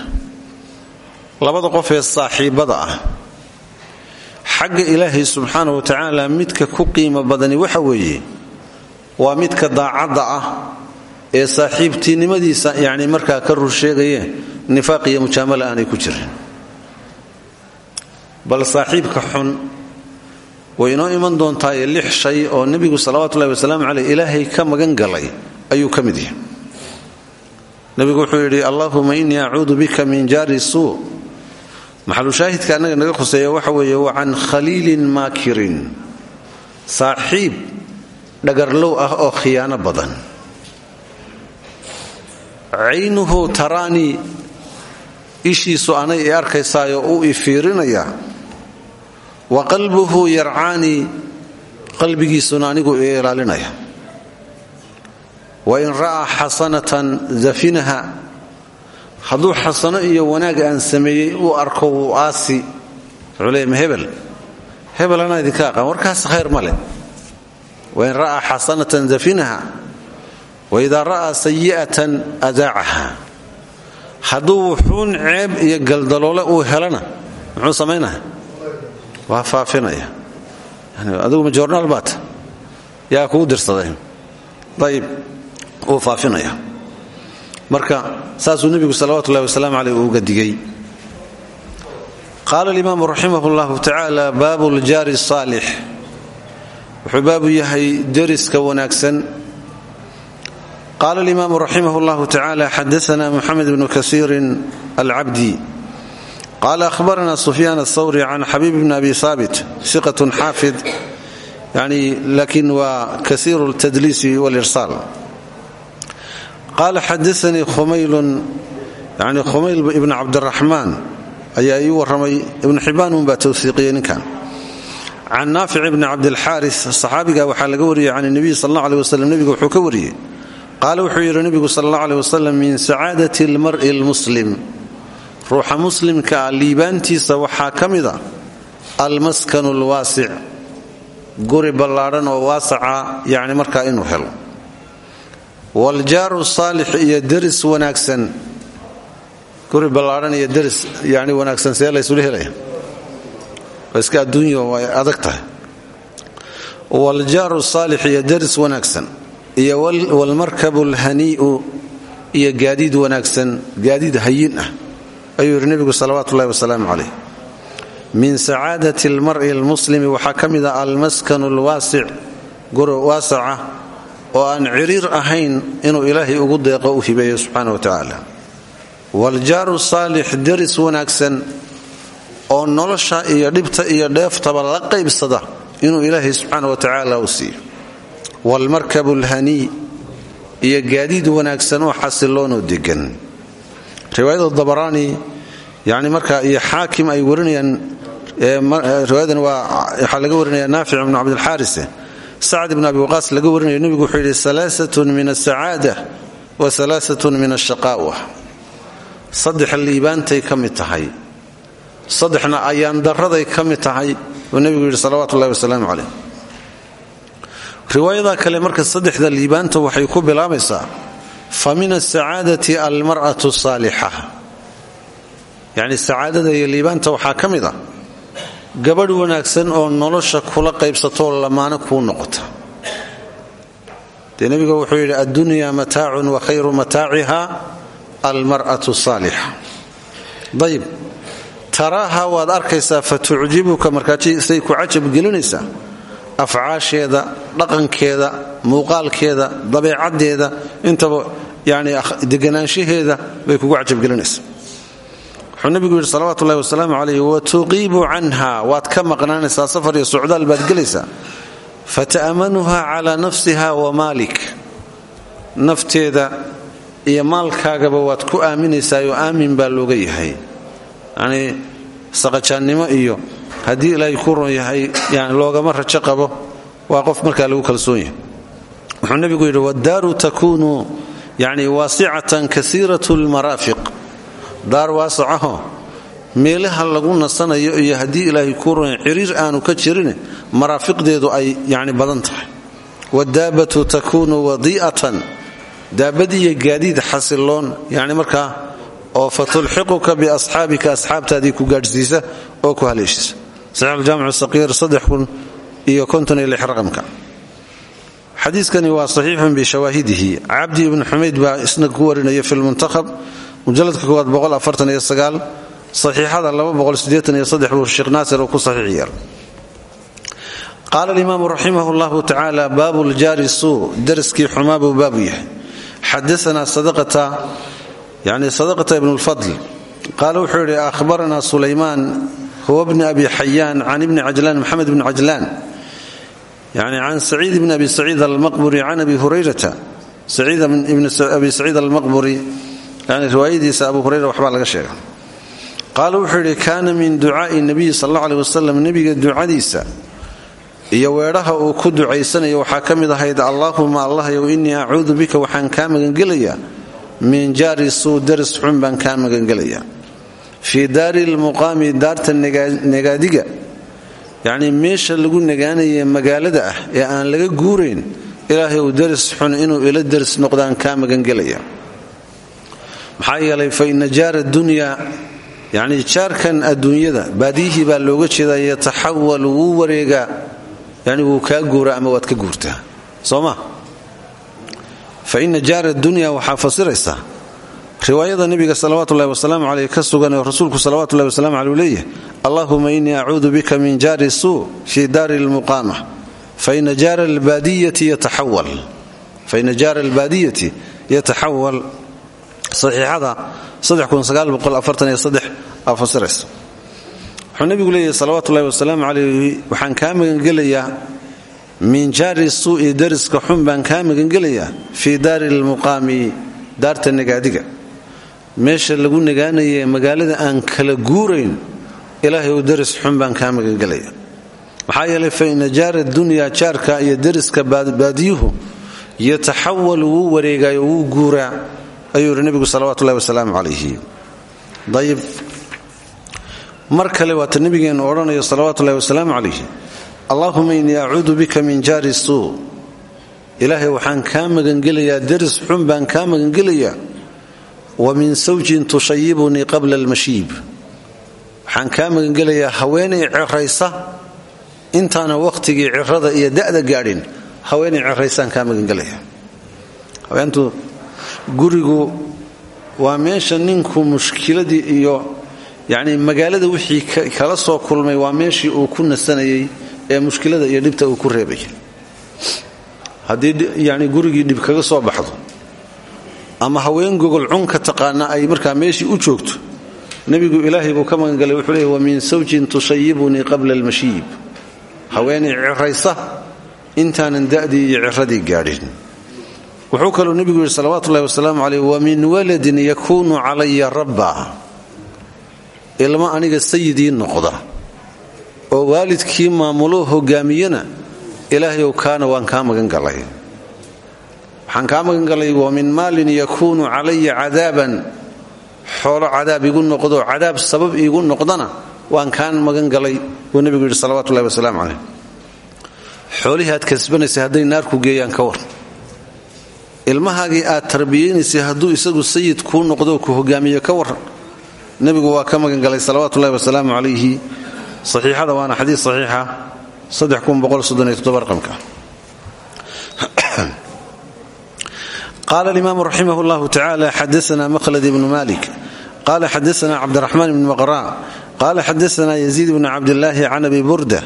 Labada qof ee saaxiibada ah xagga ilaahay subxaana wa tacaala midka ku qiimo badani waxa weeye waa midka daacadda ah ee saaxiibtinimadiisa yani markaa ka rur sheegaye nifaaq iyo mujaamala aanay ku jirin bal saaxiibka xun. Way inoo iman doontaay lix shay oo nebigu salawatullahi wasalaamu caleyh ilaahay ka magan galay ayuu ka yahay. Nebigu wuxuu yidhi allahuma innii acuudu bika min jaari suu. Maxalushaahidka annaga naga khuseeya waxa weeye wa khaliilin maakirin. Saaxiib dhagarlow ah oo khiyaano badan. Caynuhu taraanii ishiisu anay i arkaysaayo uu i fiirinaya wa qalbuhu yarcaanii qalbigiisuna anigu i ilaalinaya. Wain ra'aa xasanatan zafinaha hadduu xasano iyo wanaag aan sameeyey uu arko wuu aasi. Ma hebel. Hebel idinka aqaan warkaas khayr ma leh. Wain ra'aa xasanatan zafinaha waidaa ra'aa sayi'atan adaacaha. Hadduu wuxuun ceeb iyo galdaloole uu helana muxuu samaynaya waa faafinaya. Adigu ma joornaal baata yaa kuu dirsaday? Ayib wuu faafinaya. Marka saasuu nebigu salawatu ullahi wasalaamu caleyh uuga digay. Qaala alimaamu raximah llahu tacaala baabu ljaari saalix. Wuxuu baabu yahay deriska wanaagsan. Qaala alimaamu raximah llahu tacaala xadaana muxamed bnu kasiirin alcabdi qaala ahbarana sufyaan athawri can xabiib bni abi haabit siqatun xaafid yani laakiin waa kasiiru ltadliisi walirsaal qaala xadaanii khumaylun yani khumayl ibn cabdiraxmaan ayaa ii warramay ibnu xibbaan unbaa towsiiqiyey ninkan can naafic bni cabdilxaaris saxaabiga waxaa laga wariyey can nebiy sal alla aleh waslem nebiga wuxuu ka wariyey qaala wuxuu yidhi nebigu sal alla aleh wasalam min sacaadati almar'i almuslim ruuxa muslimka ah liibaantiisa waxaa ka mida almaskanu alwaasic. Guri ballaadhan oo waasaca yani markaa inuu helo. Waljaaru saalix iyo deris wanaagsan. Guri ballaadhan iyo deris yani wanaagsan see laysula helaya? Waa iska adduunya way adag tahay. Waljaaru saalix iyo deris wanaagsan. Iyo walmarkabu alhanii'u iyo gaadiid wanaagsan. Gaadiid hayin ah ayuu yidhi nebigu salawaatu ullahi wasalaamu min sacaadati almar'i almuslimi waxaa ka mid a almaskanu alwaasic guri waasaca oo aan ciriir ahayn inuu ilaahay ugu deeqo u hibeeyo subxaana wa tacaala. Waljaaru saalix deris wanaagsan oo nolosha iyo dhibta iyo dheeftaba la qaybsada inuu ilaahay subxaana wa tacaala u siiyo. Waalmarkabu alhanii iyo gaadiid wanaagsan oo xasiloonoo degan riwaayada dabaraani yani markaa iyo xaakim ay warinayaan riwaayadan waxaa laga warinaya naafic ibnu cabdilxaarise sacd ibn abi waqaas laga warinayo nebigu wuxuu yidhi alaaatun min asacaada wa alaaatun min ashaqaawa saddex liibaantay ka mid tahay. Saddexna ayaan daraday ka mid tahay buu nebigu yidhi salawatu ullahi wasalaamu caleyh kale marka saddexda liibaanta waxay ku bilaabaysaa fa min asacaadati almar'atu saalixa yacni sacaadada iyo liibaanta waxaa ka mid a gabadh wanaagsan oo nolosha kula qaybsatoo lamaano kuu noqota dee nebiga wuxuu yidhi addunya mataacun wa khayru mataaciha almar'atu saalixa dayib taraaha waad arkaysaa fa tucjibuka markaasay ku cajab gelinaysaa afcaasheeda dhaqankeeda muuqaalkeeda dabeecaddeeda intaba yani deganaanshaheeda bay kugu cajabgelinaysaa wuxuu nebigu yidhi salawatu ullahi wasalaamu calayh wa tuqiibu canha waad ka maqnaanaysaa safar iyo socdaal baad gelaysaa. Fata'manuha calaa nafsiha wa maalik. Nafteeda iyo maalkaagaba waad ku aaminaysaayoo aamin baa looga yahay. Yacnii saqajaannimo iyo haddii ilaahay ku ron yahay yani loogama rajo qabo waa qof markaa lagu kalsoon yahay wuxuu nebigu yidhi waddaaru takuunu yani waasicatan kasiirat lmaraafiq. Daar waasacaho meelaha lagu nasanayo iyo haddii ilaahay kuu ron ciriir aanu ka jirin maraafiqdeedu ay yani badan tahay. Wadaabatu takuunu wadii'atan daabad iyo gaadiid xasiloon yani markaa oo fatulxiquka biasxaabika asxaabtaadii ku gaadhsiisa oo ku haleeshisa. Saxiixuljamic saqiir iyo raqamka xadiiskani waa saxiixun bishawaahidihi cabdi ibni xumayd baa isna ku warinaya fi lmuntakhab mujaladka koowaad saxiixada buu sheekh naasir ku saxiix yeelay qaala alimaamu raximah llahu tacaala baabu ljaari suu daraskii xumaa buu baabu xadaanaa sadaqata ibn lfadl qaala wuxuu yidhi ahbaranaa sulaymaan huwa bni abi xayaan can ibni cajlaan maxamed bni yani can saciid bni abi saciid almaqburi can abi hurayrata. Abi saciid almaqburi yani riwaayadiisa abu hurayra waxbaa laga sheega qaala wuxuu yidhi kaana min ducaai nabiyi sal alla aleh wasalam nebiga ducadiisa iyo weedhaha uu ku ducaysanayo waxaa ka mid ahayd allaahuma allahyow innii acuudu bika waxaan kaa magangelayaa. Min jaari suu daris xun baan kaa magangelayaa. Fii daari lmuqaami yacnii meesha lagu nagaanaye magaalada ah ee aan laga guurayn ilaahay uu daris xun inuu ila daris noqdaan kaa magangelaya. Maxaa yeelay fa ina jaara dunyaa yacnii jaarkan adduunyada baadiyihii baa looga jeedaa yataxawal wuu wareegaa. Yani wuu kaa guuraa ama waad ka guurtaa. Soo ma? Fa ina jaara dunya waxaa fasiraysaa riwaayada nebiga salawatulahi wasalaamu caleyh ka sugan oo rasuulku salawatulahi wasalaamu caleyh leeyahay allahuma innii acuudu bika min jaari suu fii daari lmuqaama faina jaara albaadiyati yataxawal saxiixada wuxuu nebigu leeyahay salawatulahi wasalaamu calayh waxaan kaa magangelayaa min jaari suu'i dariska xun baan kaa magangelayaa fii daari lmuqaami daarta nagaadiga meesha lagu nagaanaye magaalada aan kala guurayn ilaahay uu daris xun baan kaa magangelaya maxaa yeelay fa ina jaara jaarka iyo dariska baadiyuhu yataxawalu wuu wareegaayo wuu guuraa ayuu yidhi nebigu salawatulahi wasalaamu calayhi. Ayib mar kale waata nabigeennu odhanayo salawaatuulahi wasalaamu calayh allaahuma innii acuudu bika min jaari suu. Ilaahay waxaan kaa magangelayaa daris xun baan kaa magangelayaa wa min sawjin tushayibunii qabla almashiib. Waxaan kaa magangelayaa haweenay ciraysa intaana wakhtigii cirada iyo da'da gaadhin haweenay ciraysaan kaa magangelaya haweentu gurigu waa meesha ninku mushkiladii iyo yacnii magaalada wixii kala soo kulmay waa meeshii uu ku nasanayay ee mushkilada iyo dhibta uu ku reebay. Haddii yani gurigii dhib kaga soo baxdo ama haween gogol cunka taqaana ay markaa meeshii u joogto. Nebigu ilaahay buu ka magangalay wuxuu leey wa min sawjin tushayibunii qabla almashiib. Haweenay ciraysa intaanan da'dii iyo ciradii gaadhin. Wuxuu kaluu nebigu yidhi salawatullahi wasalaamu caleyh wa min waladin yakuunu calaya rabba. Ilmo aniga sayidii noqda oo waalidkii maamuloo hogaamiyana ilaahayow kaana waan kaa magangalay waxaan kaa magangalay wa min maalin yakuunu calaya cadaaban. Xoolo cadaab igu noqdo cadaab sabab iigu noqdana waan kaan magangalay buu nebigu yidhi salawatullahi wasalaamu caleyh xoolihii aad kasbanaysay hadday geeyaan ka war. Ilmahaagii aad tarbiyaynaysay hadduu isagu sayid kuu noqdo ku hogaamiyo ka waran nebigu waa ka magangalay salawatullahi wasalaamu calayhi. Saxiixada waana xadiis saxiixa raqamka qaala alimaamu raximah llahu tacala xadaana makhlad ibnu malik qala xadaana cabdiraxmaan ibn maqra qala xadaana yaziid bn cabdillaahi can abi burda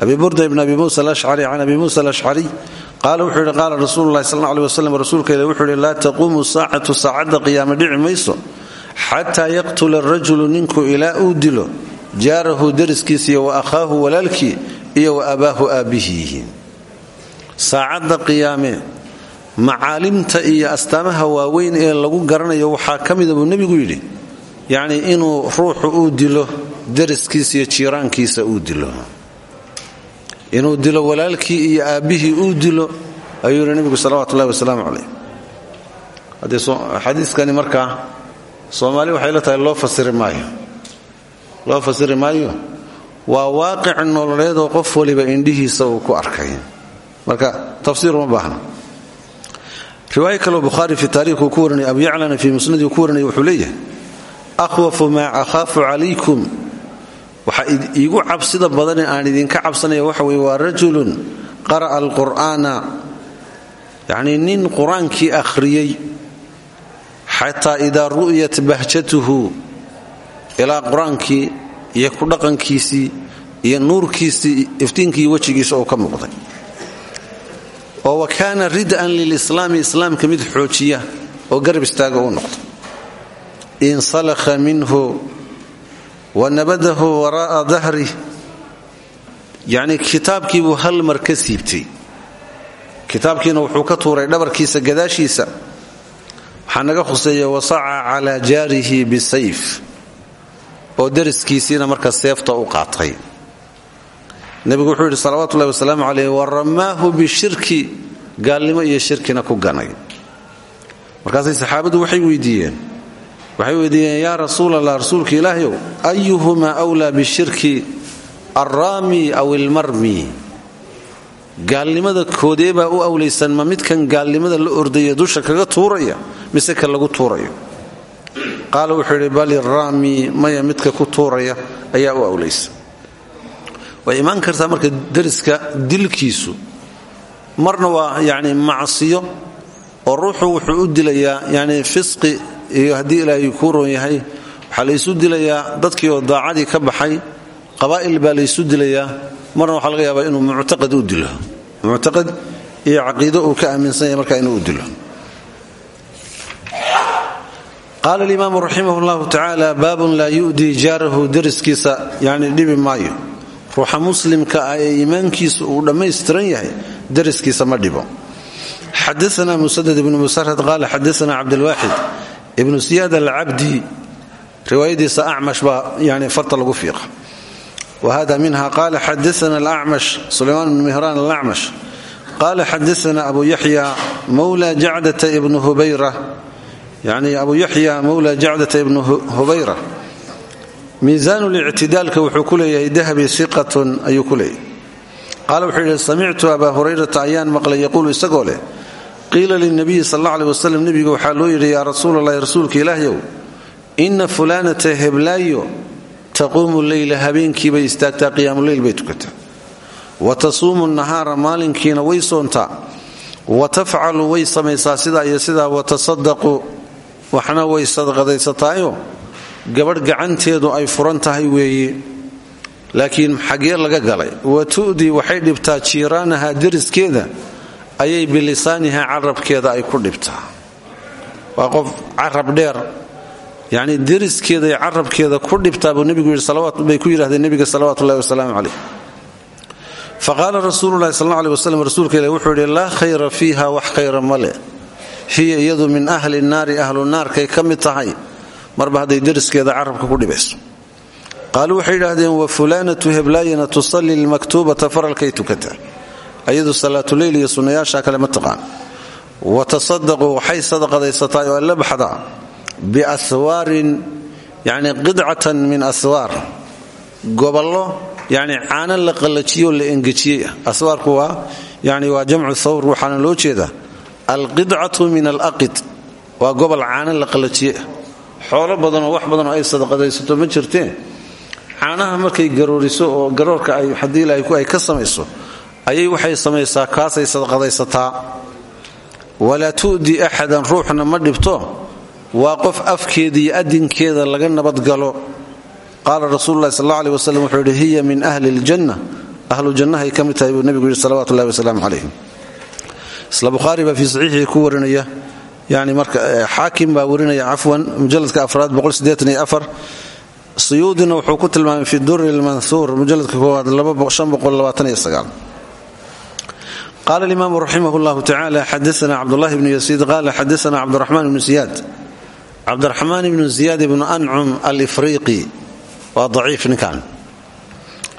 abi burda ibn abi musa alashcari can abi musa alashcari qaala wuxuu yidhi qaala rasuulu lahi sal aleh waslm rasuulka ila wuxuu yidhi laa taquumu saacatu saacadda qiyaama dhici mayso xataa yaqtula arajulu ninku ilaa uu dilo jaarahu dariskiisa iyo wa akhaahu walaalkii iyo wa abaahu aabbihiihi saacadda qiyaame macaalimta iyo astaamaha waaweyn ee lagu garanayo waxaa ka mida buu nebigu yidhi yacnii inuu ruuxu uu dilo dariskiisa iyo jiiraankiisa uu dilo. Inuu dilo walaalkii iyo aabbihii uu dilo ayuu yidhi nebigu salawatu ullahi wasalaamu calayh. Xadiiskani markaa soomaali waxay la tahay loo fasiri maayo. Loo fasiri maayo? Waa waaqic nololeedoo qof waliba indhihiisa uu ku arkay. Marka tafsiir uma baahna riwaayo kaleo bukhaari fi taarikhuu ku abu yaclana fii musnadii ku warinaya wuxuu leeyahay akhwafu maa akhaafu calaykum. Waxa iigu cabsida badane aan idinka cabsanaya waxa weye waa rajulun qara'a alqur'aana. Yacnii nin qur'aankii akhriyey xataa idaa ru'yat bahjatuhu ilaa qur'aankii iyo ku dhaqankiisii iyo nuurkiisii iftiinkii wejigiisa oo ka muuqday oo wa kaana rid'an lilislaami islaamka mid xoojiya oo garab istaaga u noqdo. Insalakha minhu wa nabadahu waraa'a dahrih yacnii kitaabkiibuu hal mar ka siibtay. Kitaabkiina wuxuu ka tuuray dhabarkiisa gadaashiisa. Waxaa naga khuseeya wasaca calaa jaarihi bisayf oo dariskiisiina marka seefta u qaatay nebigu wuxuu yidhi salawatullahi wasalaamu calayh wa ramaahu bishirki. Gaalnimo iyo shirkina ku ganay. Markaasay saxaabadu waxay weydiiyeen. Waxay weydiiyeen yaa rasuulallah rasuulka ilaahyow ayuhumaa wlaa bishirki alraami aw ilmarmi? Gaalnimada koodee baa u awlaysan ma midkan gaalnimada la ordaya dusha kaga tuuraya mise ka lagu tuurayo? Qaala wuxuu yidhi bal iraami maya midka ku tuuraya ayaa u awlaysan way imaan kartaa marka dariska dilkiisu. Marna waa yani macsiyo oo ruuxu wuxuu u dilayaa yani fisqi iyo haddii ilaahay kuu roon yahay waxaa laysu dilayaa dadkii oo daacadii ka baxay qabaa'il baa laysu dilayaa marna waxaa laga yaabaa inuu muctaqad u dilo. Muctaqad iyo caqiido uu ka aaminsan yahay markaa inuu u dilo. Qaala alimaamu raximah llahu tacaala baabun laa yu'dii jaarahu dariskiisa yani dhibi maayo ruuxa muslimka ah ee iimaankiisu uu dhammaystiran yahay dariskiisa ma dhibo. Xadaana musadad ibnu musarad qaala xadaana cabdilwaaxid ibnu siyaad alcabdi riwaayadiisa acmash baa yani farta lagu fiiqa. Whada minha qala xadaana alacmash sulaymaan bnu mihraan alacmash qala xadaana abu yaxya mawla jacdata ibnu hubayra. Yani abu yaxya mawla jacdata ibnu hubayra miisaan lictidaalka wuxuu ku leeyahay dahabi iqatun ayuu ku leeyahay. Qaala wuxuu yidhi samictu abaa hurayrata ayaan maqlay yaquulu isagoo leh qiila lilnabiyi sal alla aleh wasalam nebiga waxaa loo yidhi yaa rasuulalahi rasuulka ilaahyow ina fulaanata heblaayo taquumu leyla habeenkiibay istaagtaa qiyaamuleyl bay tukataa. Wa tasuumu nahaara maalinkiina way soontaa. Wa tafcalu way samaysaa sidaa iyo sidaa. Wa tasadaqu waxna way sadaqadaysataayo gabadh gacanteedu ay furan tahay weeye laakiin xaggee laga galay. Wa tu'dii waxay dhibtaa jiiraanaha deriskeeda ayay bilisaaniha carabkeeda ay ku dhibtaa. Waa qof carab dheer yacni deriskeeday carabkeeda ku dhibtaa buu nebigu yidhi bay ku yidhahdeen nebiga salawatu ullahi wasalaamu calayh. Fa qaala rasuululahi sal alla aleh wasalam rasuulka ilahi wuxuu yidhi laa khayra fiiha wax khayra male hiya iyadu min ahli naari ahlu ka mid tahay marba hadday deriskeeda carabka ku dhibayso. Qaaluu waxay wa fulaanatu heblaayana tusalli lmaktuubata faralkay tukataa. Ayadu salaatuleyl iyo sunnayaasha kale ma wa tasadaqu waxay sadaqadaysataa oo alla baxdaa biaswaarin yani qidcatan min aswaar. Gobollo yani caano la qallajiyo la engejiyey. Ah waa yani waa jamcu thawr waxaana loo jeedaa alqidcatu min alaqid. Waa gobol caano la qallajiye. ah xoolo badanoo wax badanoo ay sadaqadaysato ma jirteen caanaha markay garooriso oo garoorka ay haddii ilaahay ay ka samayso ayay waxay samaysaa kaasay sadaqadaysataa. Walaa tu'di axadan ruuxna ma dhibto waa qof afkeeda iyo adinkeeda laga nabadgalo. Qaala rasuululahi sal alla aleh wasalam wuxuu hiya min ahli ljanna ahlu jannahay ka mid tahay buu nebigu yidhi salawatu ullahi wasalaamu calayhim. Isla bukhaari ku warinaya yani marka xaakim baa warinaya cafwan mujaladka afraad suyuudina wuxuu ku tilmaamay fi duri lmanhuur mujaladka koowaad qala alimaamu raximah llahu tacala xadaana cabdulahi bnu yasiid qala xadaana cabdiraxmaan ibnu ziyaad. Cabdiraxmaan ibnu ziyaad ibnu ancum alifriiqi. Waa daciif ninkan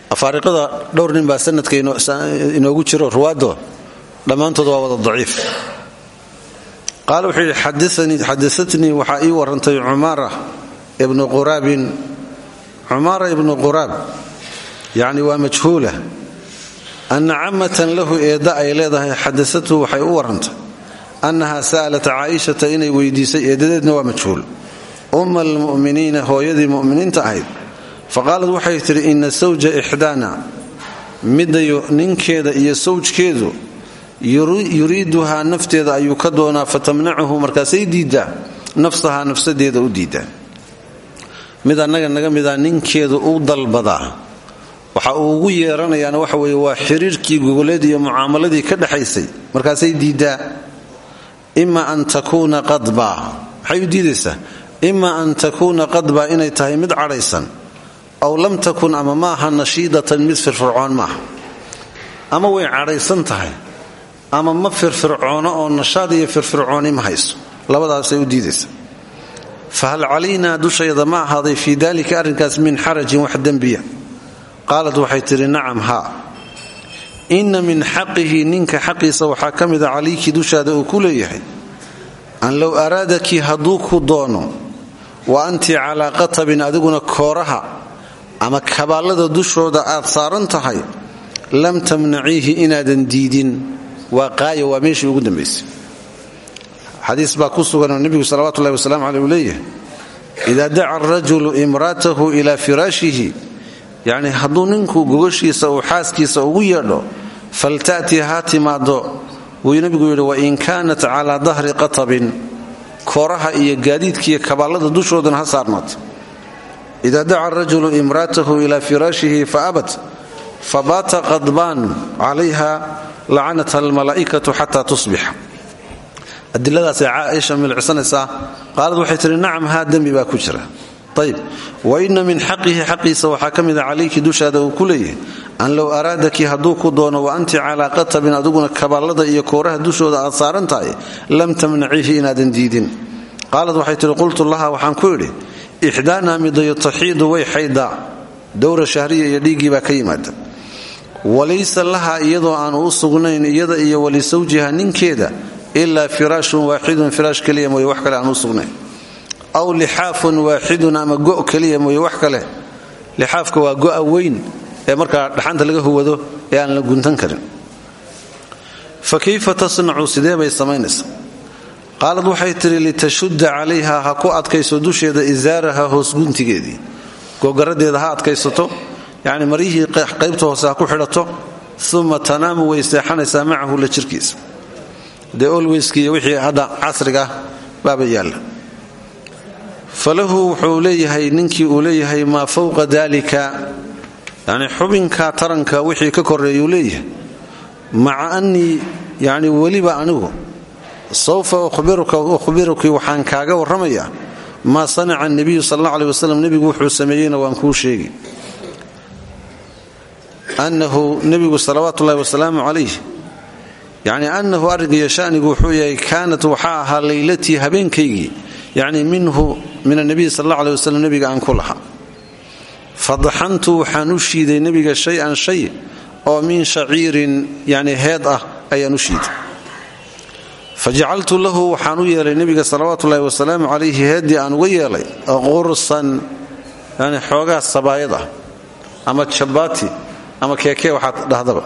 afaariqada dhowr nin baa sanadka inoogu jiro ruwaado dhammaantood waa wada daciif qaala wuxuu yidhi xadaatnii waxaa ii warantay cumaara ibnu quraabin. Cumaara ibnu quraab yacni waa majhuula anna cammatan lahu eedda ay leedahay xadaathu waxay u warantay annaha sa'alat caaishata inay weydiisay eeddadeedna waa majhuul. Umma almu'miniina hooyadii mu'miniinta ahayd. Faqaalad waxay tidhi ina sawja ixdaana midayo ninkeeda iyo sawjkeedu yuriiduhaa nafteeda ayuu ka doonaa fatamnacuhu markaasay diiddaa. Nafsahaa nafsadeeda u diiddaa. Mid annaga naga mida ninkeedu u dalbadaa. Waxa uu ugu yeeranayaana waxa weeye waa xiriirkii gogoleed iyo mucaamaladii ka dhexaysay markaasay diiddaa. Ima an takuuna qadba. Maxay u diidaysaa? An takuuna qadba inay tahay mid cadhaysan. Aw lam takun ama maaha nashiidatan mid firfircoon maaha. Ama way cadhaysan tahay ama ma firfircoono oo nashaad iyo firfircooni ma hayso. Labadaasay u diidaysa. Fahal calaynaa dushayda ma ahaaday fii dalika arrinkaas min xarajin wax dembiya. Qaalad waxay tidhi nacam haa. Inna min xaqihi ninka xaqiisa waxaa ka mida calayki dushaada uu ku leeyahay. An low araadaki hadduu ku doono wa anti calaa qatabin adiguna kooraha ama kabaallada dushooda aad saaran tahay lam tamnaciihi inaadan diidin waa qaaya waa meeshii ugu dambaysay xadiis baa ku suganoo nebigu salawatullahi wasalamu caleyh uu leeyahay idaa daca arajulu imra'atahu ilaa firaashihi yacni hadduu ninku gogashiisa uu xaaskiisa ugu yeedho falta'ti ha timaado wuu nebigu yidhi wain kaanat calaa dahri qatabin kooraha iyo gaadiidkiiyo kabaallada dushoodana ha saarnaato. Ida daca arajulu imra'atahu ila firaashihi faabat fabaata qadbaan calayha lacanatha almalaa'ikatu xataa tusbixa adiladaasay caaisha milcsanaysaa qaalad waxay tihi nacam haa dembi baa ku jira ayb wa ina min xaqihi xaqiisa waxaa ka mida calayki ku leeyahay an low araadaki hadduu ku doono wa anti calaa qatabin adiguna kabaallada iyo kooraha dushooda aad saaran tahay lam tamnaciihi diidin qaalad waxay tihi qultu laha waxaan ku idhi ixdaanaa midayo taxiidu way xaydaa dowra shahriya iyo dhiiggii baa ka yimaada walaysa laha iyadoo aanu u sugnayn iyada iyo walisawjiha ninkeeda ilaa firaashun waaxidun firaash keliya mooye wax kale aan u sugnayn. Aw lixaafun waaxidun ama go' keliya mooye wax kale. Lixaafka waa go'a weyn ee markaa dhaxanta laga huwado ee aan la guntan karin. Fa kayfa tasnacu sidee bay samaynaysa qaalad waxay tidhi litashudda calayha ha ku adkayso dusheeda isaaraha hoos guntigeedii. Googaradeeda ha adkaysato yacni maryihii qaybta hoose ha ku xidhato uma tanaamu way seexanaysaa macahu la jirkiisa. Dee olweyski iyo wixii hadda casriga baaba yaalla. Falahu wuxuu leeyahay ninkii uu leeyahay maa fowqa yani xubinka taranka wixii ka koreeyuu leeyahay. Maca annii yani weliba anigu sawfa ukhbiruki waxaan kaaga warramayaa. Maa sanaca nebiyu sal alla aleh wasalam nebigu wuxuu sameeyeyna waan kuu sheegi annahu nebigu salawaatu ullahi wasalaamu calayh yacni annahu arrinkiiyo shanigu wuxuu yahay kaanat waxaa ahaa laylatii habeenkaygii yacni minhu min annabiy sal alla aleh wasalam nebiga aan ku lahaa. Fadaxantu waxaan u shiiday nebiga shay-an shay oo min shaciirin yani heed ah ayaan u shiiday. Fajacaltu lahu waxaan u yeelay nebiga salawaatu ullahi wasalaamu calayhi heeddii aan yeelay qursan xoogaa sabaayad ah ama keekee waxaad dhahdaba.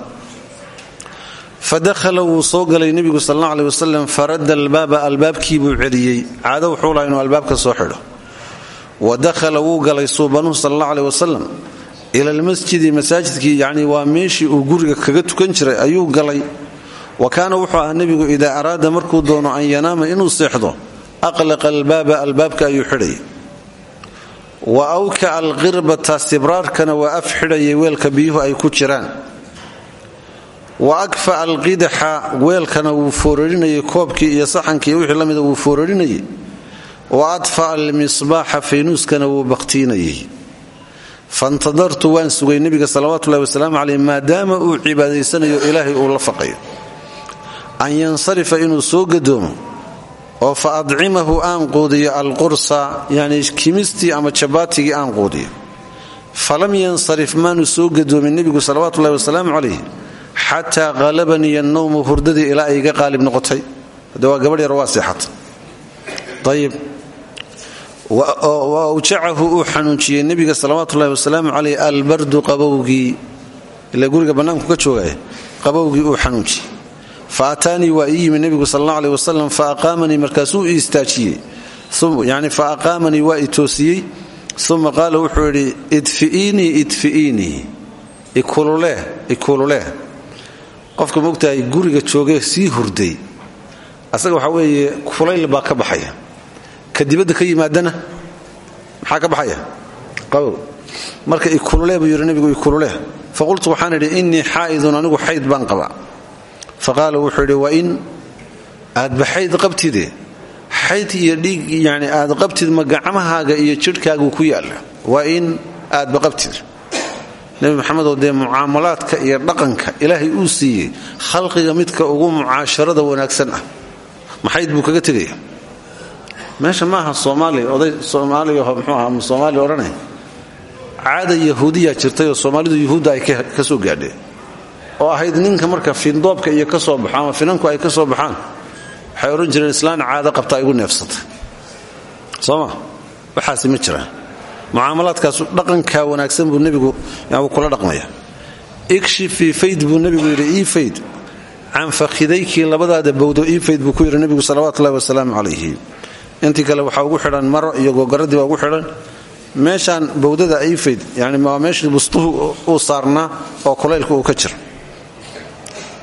Fadakhala wuu soo galay nebigu sal alla aleh wasalam faradda albaaba albaabkii buu celiyey. Caado wuxuu laha inuu albaabka soo xidho. Wa wuu galay suubanuhu sal alla aleh ila almasjidi masaajidkii yacni waa meeshii uu guriga kaga tukan jiray ayuu galay. Wa kaana wuxuu ahaa nebigu idaa araada markuu doono an yanaama inuu seexdo aqlaqa albaaba albaabka ayuu xidhayay wa awka'a alqirbata sibraarkana waa af xidhayay weelka biyuhu ay ku jiraan. Wa akfa'a alqidaxa weelkana wuu foorarinayay koobkii iyo saxankii wixii la mida wuu foorarinayay wa adfa'a almisbaaxa faynuuskana wuu bakhtiinayay faintadartu waan sugay nebiga salawaatuulahi wasalaamu caleyh maadaama uu cibaadaysanayo ilaahay uu la faqayo. An yansarifa inuu soo gadoomo oo fa adcimahu aan quudiyo alqursa yani kimistii ama jabaatigii aan quudiyo. Falam yansarif maanu soo gadoomin nebigu salawatuulahi wasalaamu calayh xataa qalabanii annowmu hurdadii ilaa ay iga qaalib noqotay. Hadde waa gabadh yar waa seexata ayib wa awjacahu uu xanuunjiyey nebiga salawaatuulahi wasalaamu calayh albardu qabowgii. Ila guriga bannaanku ka joogaya qabowgii uu xanuunjiyey fa ataanii waa ii yimi nebigu sal alla aleh wasalam fa aqaamanii markaasuu i istaajiyey yani fa aqaamanii waa i toosiyey uma qaala wuxuu yidhi idfi'iinii idfi'iinii qofka mogtahay guriga joogee sii hurday asaga waxaa weeye kulayl baa ka baxaya ka ka yimaadana maxaa ka baxaya qabow marka ikululeh buu yidhi nebigu ikululeh faqultu waxaan idhi innii xaa'idun anigu xayd baan qabaa faqaala wuxuu yidhi wain aadba xayd qabtide xayd iyo yani aad qabtid ma gacmahaaga iyo jidhkaagu ku yaalla waa in aadba qabtid. Nebi maxamedoo dee mucaamalaadka iyo dhaqanka ilaahay uu siiyey khalqiga midka ugu mucaasharada wanaagsan ah. Maxayd buu kaga tegaya meesha maaha soomaali oday soomaaliyaho mxuu aha soomaali odhanay? Caada yahuudiyaa jirtayoo soomaalidu yuhuudda ay ka soo gaadheen oo ahayd ninka marka findoobka iyo ka soo baxo finanku ay ka soo baxaan waxay odhan jireen islaan caado qabtaa igu neefsata. Sooma waxaasi ma jiraan. Mucaamalaadkaas dhaqankaa wanaagsan buu nebigu kula dhaqmaya. Ikshifii fayd buu nebigu yidhi ii fayd. Can fakhidaykii labadaada bowdo ii fayd buu ku yidhi nebigu salawatuulahi wasalaamu calayhi. Intii kale waxaa ugu xidhan maro iyo gogoradii baa ugu xidhan. Meeshaan bowdada ii fayd yani waa meeshii bustuhu uu saarnaa oo kulaylka ka jira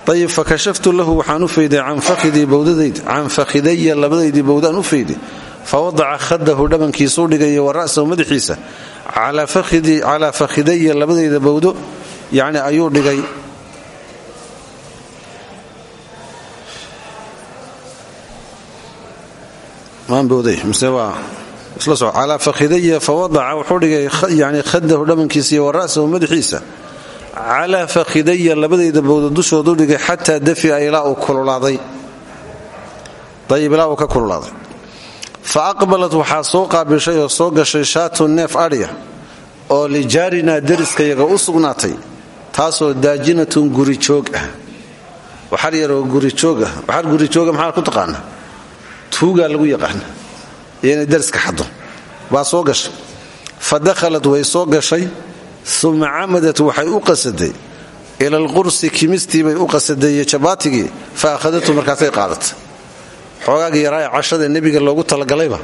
ayib fakashaftu lahu waxaan u fayday can fakhidaya labadaydii bowdaan u fayday fa wadaca khadahu dhabankiisuu dhigaya wa ra'sahu madaxiisa calaa fakhidaya labadayda bowdo yani ayuu dhigay calaa fakhidaya fa wadaca wuxuu dhigay yani khadahu dhabankiisa iyo wa ra'sahu madaxiisa calaa fakhidaya labadayda bowda dushoodu dhigay xataa dafia ilaa uu ka kululaaday. Fa aqbalat waxaa soo qaabilshay oo soo gashay shaatun neef adhiya oo lijaarinaa deriskayaga u sugnaatay taasoo daajinatun gurijoog ah. Waxar yaroo gurijoog ah. Waxar gurijooga maxaa ku taqaana tuugaa lagu yaqaana iyo inay xaddo. Baa soo gashay. Fa dakhalat way soo gashay uma camadat waxay u qasaday. Ila alqursi kimistiibay u qasaday iyo jabaatigii fa akhadatu markaasay qaadatay xoogaagii yaraaye cashada nebiga loogu talagalayba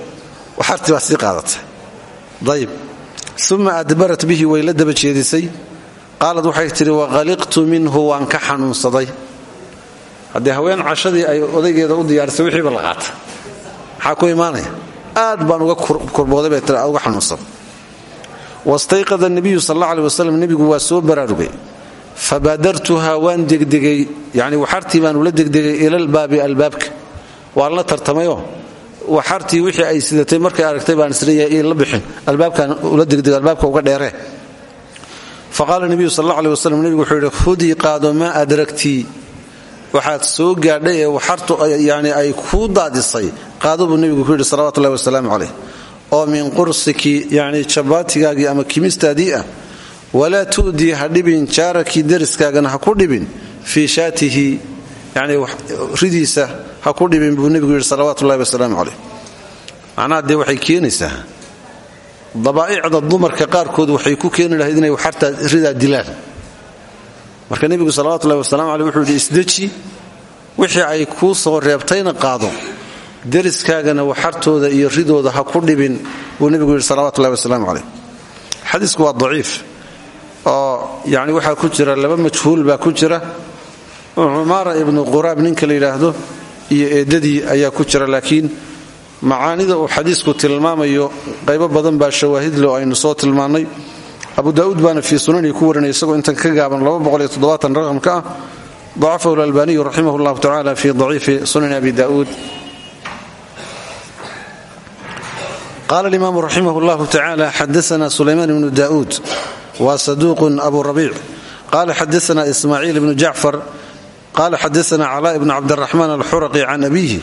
waxartii baa sii qaadatay dayib. Uma adbarat bihi way la daba jeedisay. Qaalad waxay tidhi waqaliqtu minhu waan ka xanuunsaday. Haddee haween cashadii ay odaygeeda u diyaarisay aad baan uga kurbooday bay uga xanuunsaday wastayqada nebiyu sal alla aleh wasalam nebigu waa soo baraarugay. Fabaadartuhaa waan degdegay yani waxartii baan ula degdegay ilalbaabi albaabka. Waan la tartamayoo waxartii wixii ay sidatay markay aragtay baan is leeyahay la bixin. Albaabkan ula degdegay albaabka uga dheeree faqaala nebiyu sal alla aleh wasalam nebigu qaado maa adragtii waxaad soo gaadhay waxartu yani ay kuu daadisay. Qaado buu nebigu ku yidhi salawatullahi wasalaamu caleyh oo min qursiki yani jabaatigaagii ama kimistaadii ah walaa tu'dii ha dhibin jaarakii deriskaagana ha ku dhibin fii shaatihi yani ridiisa ha ku dhibin buu nebigu yidhi salawatullahi wasalaamu caleyh macnaha dee waxay keenaysaa dabaa'icda dumarka qaarkood waxay ku keeni lahayd inay waxartaa ridaa dilaan. Marka nebigu salawatullahi wasalamu caleyh wuxuu yidhi isdeji wixii ay kuu soo reebtayna qaado deriskaagana waxartooda iyo ridooda ha ku dhibin buu nebigu yidhi salawatullahi wasalaamu caleyh waa daciif oo yani waxaa ku jira laba majhuul baa ku jira. Cumaara ibnu quraab ninka la iyo eedadii ayaa ku jira laakiin macaanida uu xadiisku tilmaamayo qaybo badan baa shawaahidle aynu soo tilmaannay. Abu daa'uud baana fii sunanii ku warinaya isagoo intan ka gaaban raqamka ah. Dacafahu lalbaniyu raximah llahu tacala fi daciifi sunani abi daa'uud qala alimaamu raximah llahu tacala xadaana sulaymaan ibnu daa'uud wa saduuqun abu rabiic qala xadaana ismaaciil ibnu jacfar qala xadaana calaa bn cabdiraxmaan alxuraqi can abiihi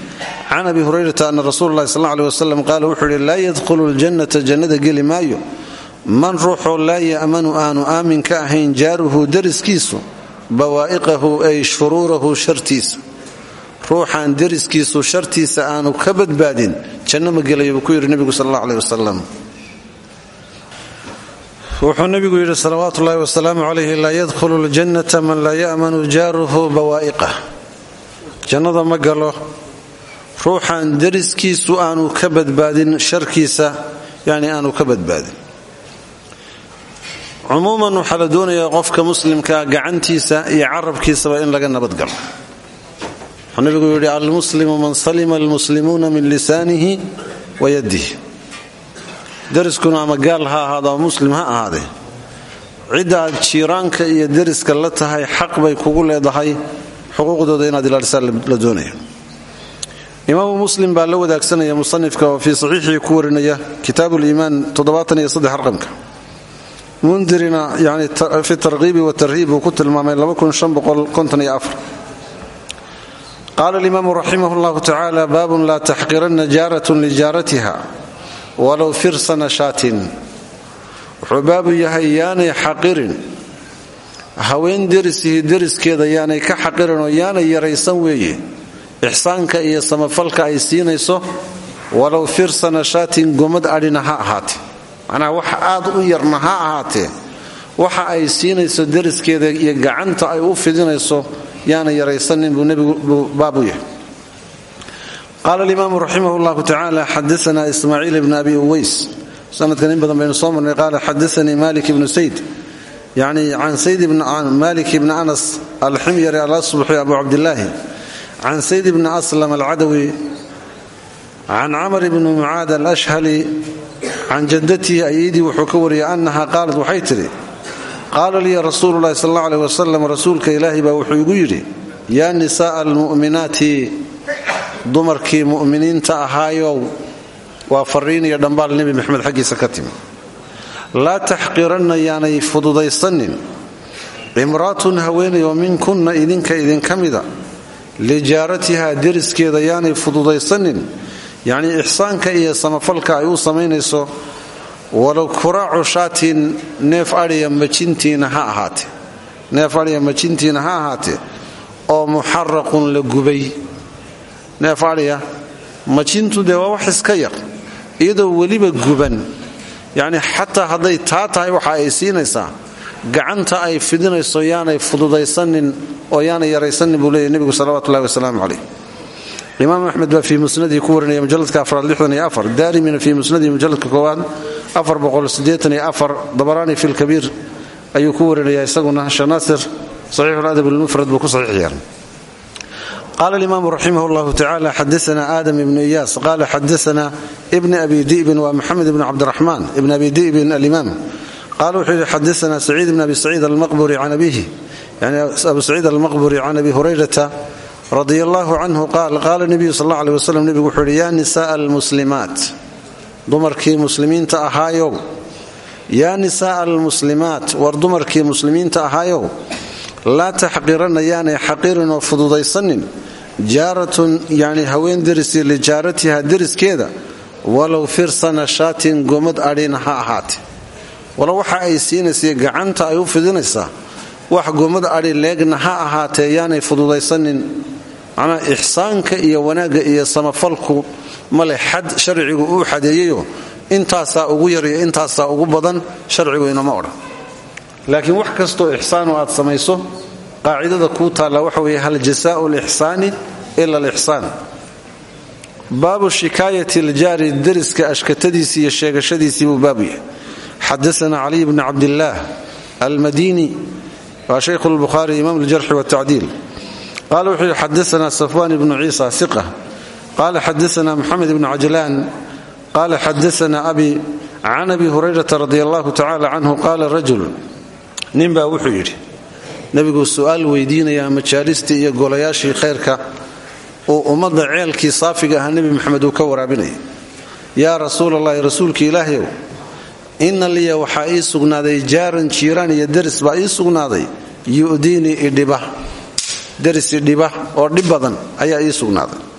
can abi hurayrata ana rasuula lahi sal aleh wasalam qaala wuxuu yidhi laa yadkhulu ljannata jannada geli maayo man ruuxoo laa ya'manu aanu aamin ka ahayn jaaruhu deriskiisu bawaa'iqahu ay shuruurahu shartiisa ruuxaan deriskiisu shartiisa aanu ka badbaadin janno ma gelayo buu ku yidhi nebigu sal alla aleh wasalam wuxuu nebigu yidhi salawaatu ullaahi wasalaamu calayhi yadkhulu ljannata man laa ya'manu jaaruhu bawaa'iqah jannada ma galo ruuxaan deriskiisu aanu ka badbaadin sharkiisa yani aanu ka badbaadin. Cumuuman waxaa la doonayaa qofka muslimka gacantiisa iyo carabkiisaba in laga nabadgalo wuxuu nebigu yidhi almuslimu man salima almuslimuuna min lisaanihi wa yadihi deriskuna ama gaal ha ahaado ama muslim ha ahaadee cidda aad jiiraanka iyo deriska la tahay xaq bay kugu leedahay xuquuqdooda inaad ilaalisaa la doonaya imaamu muslim baa la wadaagsanaya musanifka oo fii ku warinaya kitaabu liimaan raqamka mundirina yani fi tarkiibi watarhiib uu ku tilmaamay qaala alimaamu raximah llahu tacaala baabun laa taxqiranna jaaratun lijaaratiha walow firsana shaatin wuxuu baabu yahay yaanay xaqirin haween derisihi deriskeeda yaanay ka xaqirin oo yaanay yaraysan weeye ixsaanka iyo samafalka ay siinayso walow firsana shaatin gomad adhina ha ahaatee macnaha wax aad u yarna ha ahaatee waxa ay siinayso deriskeeda iyo gacanta ay u fidinayso yaana yaraysanin buu nebigu baabu yahay. Qaala alimaamu raximah llahu tacaala xadaana ismaaciil ibn abi uways. Sanadkan in badan baynu soo marnay qaala xadaanii malik ibnu sayd. Yani can malik ibni anas alximyari alasbuxi abu cabdilaahi can sayd bni aslam alcadawi. Can camr bni mucaad alashhali. Can jaddatihi ayadii wuxuu ka wariyay annaha qaalat waxay tidhi qaala lii rasuulu llahi sal alla aleh rasuulka ilaahi baa wuxuu igu yidhi yaa nisaaa almu'minaati dumarkii mu'miniinta ahaayow waa fariin iyo dhambaal nebi maxamed xaggiisa ka timi. Laa taxqiranna yaanay fududaysanin. Imraatun haweenay oo minkunna idinka idinka mida. Lijaaratiha deriskeeda yaanay fududaysanin. Yacnii ixsaanka iyo samafalka ay u samaynayso walow kuraacu shaatin neef adhiya majintiina ha ahaatee. Neef adhiya majintiina ha ahaatee oo muxaraqun la gubay. Neef adhiya majintu dee waa wax iska yar iyadoo weliba guban. Yacni xataa hadday taa tahay waxa ay siinaysaa. Gacanta ay fidinayso yaanay fududaysanin oo yaanay yaraysanin buu leeyahy nebigu salawatu ullahi wasalaamu calayh. Imaam axmed baa fii musnadii ku warinaya mujaladka afraad daarimina fii musnadihi mujaladka dabaraani fi lkabiir ayuu ku warinaya isaguna shanaasir saxiixu ladab lmufrad buu ku saxiix yeelay qaala alimaamu raximah llahu tacala xadaana aadam ibnu iyaas. Qaala xadaana ibni abi dibin waa maxamed ibn cabdiraxmaan ibn abi dibin alimaam. Qaala wuxuu yidhi xadaana saciid ibn abi saciid almaqburi can abihi yani abu saciid almaqburi can abi hurayrata radi allahu canhu qaal qaala nebiyu sal alla aleh wasalam nebigu wuxuu yidhi yaa nisaaa almuslimaat dumarkii muslimiinta ahaayow yaa nisaaa almuslimaat war dumarkii muslimiinta ahaayow laa taxqiranna yaanay xaqirin oo fududaysanin. Jaaratun yani haween derisi lijaaratiha deriskeeda walow firsana shaatin gomad adhina ha ahaate walow waxa ay siinaysa gacanta ay u fidinaysaa wax gomad adhi leegna ha ahaatee yaanay fududaysanin. Macnaa ixsaanka iyo wanaagga iyo samafalku male xad sharcigu uu xadeeyayo intaasaa ugu yariyo intaasaa ugu badan sharcigu inama odhan laakiin wax kastoo ixsaanu aad samayso qaacidada kuu taalla waxa weeye hal jasaau lixsaani ila alixsaan. Baabu shikaayati aljaari deriska ashkatadiisii iyo sheegashadiisii buu baabu yahay. Xadaana caliy bni cabdillaah almadini waa shaykhu lbukhaari imaam aljarxi waltacdiil qala wuxuu yihi xadaana qala xadaana moxamed ibnu cajlaan qala xadaana abi can abi hurayrata radi allahu tacala canhu qaala rajulu ninbaa wuxuu yidhi nebiguu su'aal weydiinayaa majaalistii iyo golayaashii khayrka uu ummadda ceelkii saafiga ahaa nebi maxamed uu ka waraabinaya yaa rasuul allahi rasuulki ilaahyow inna liya waxaa ii sugnaaday jaaran jiiraan iyo deris baa ii sugnaaday yu'diinii idhiba derisi dhiba oo dhib badan ayaa ii sugnaaday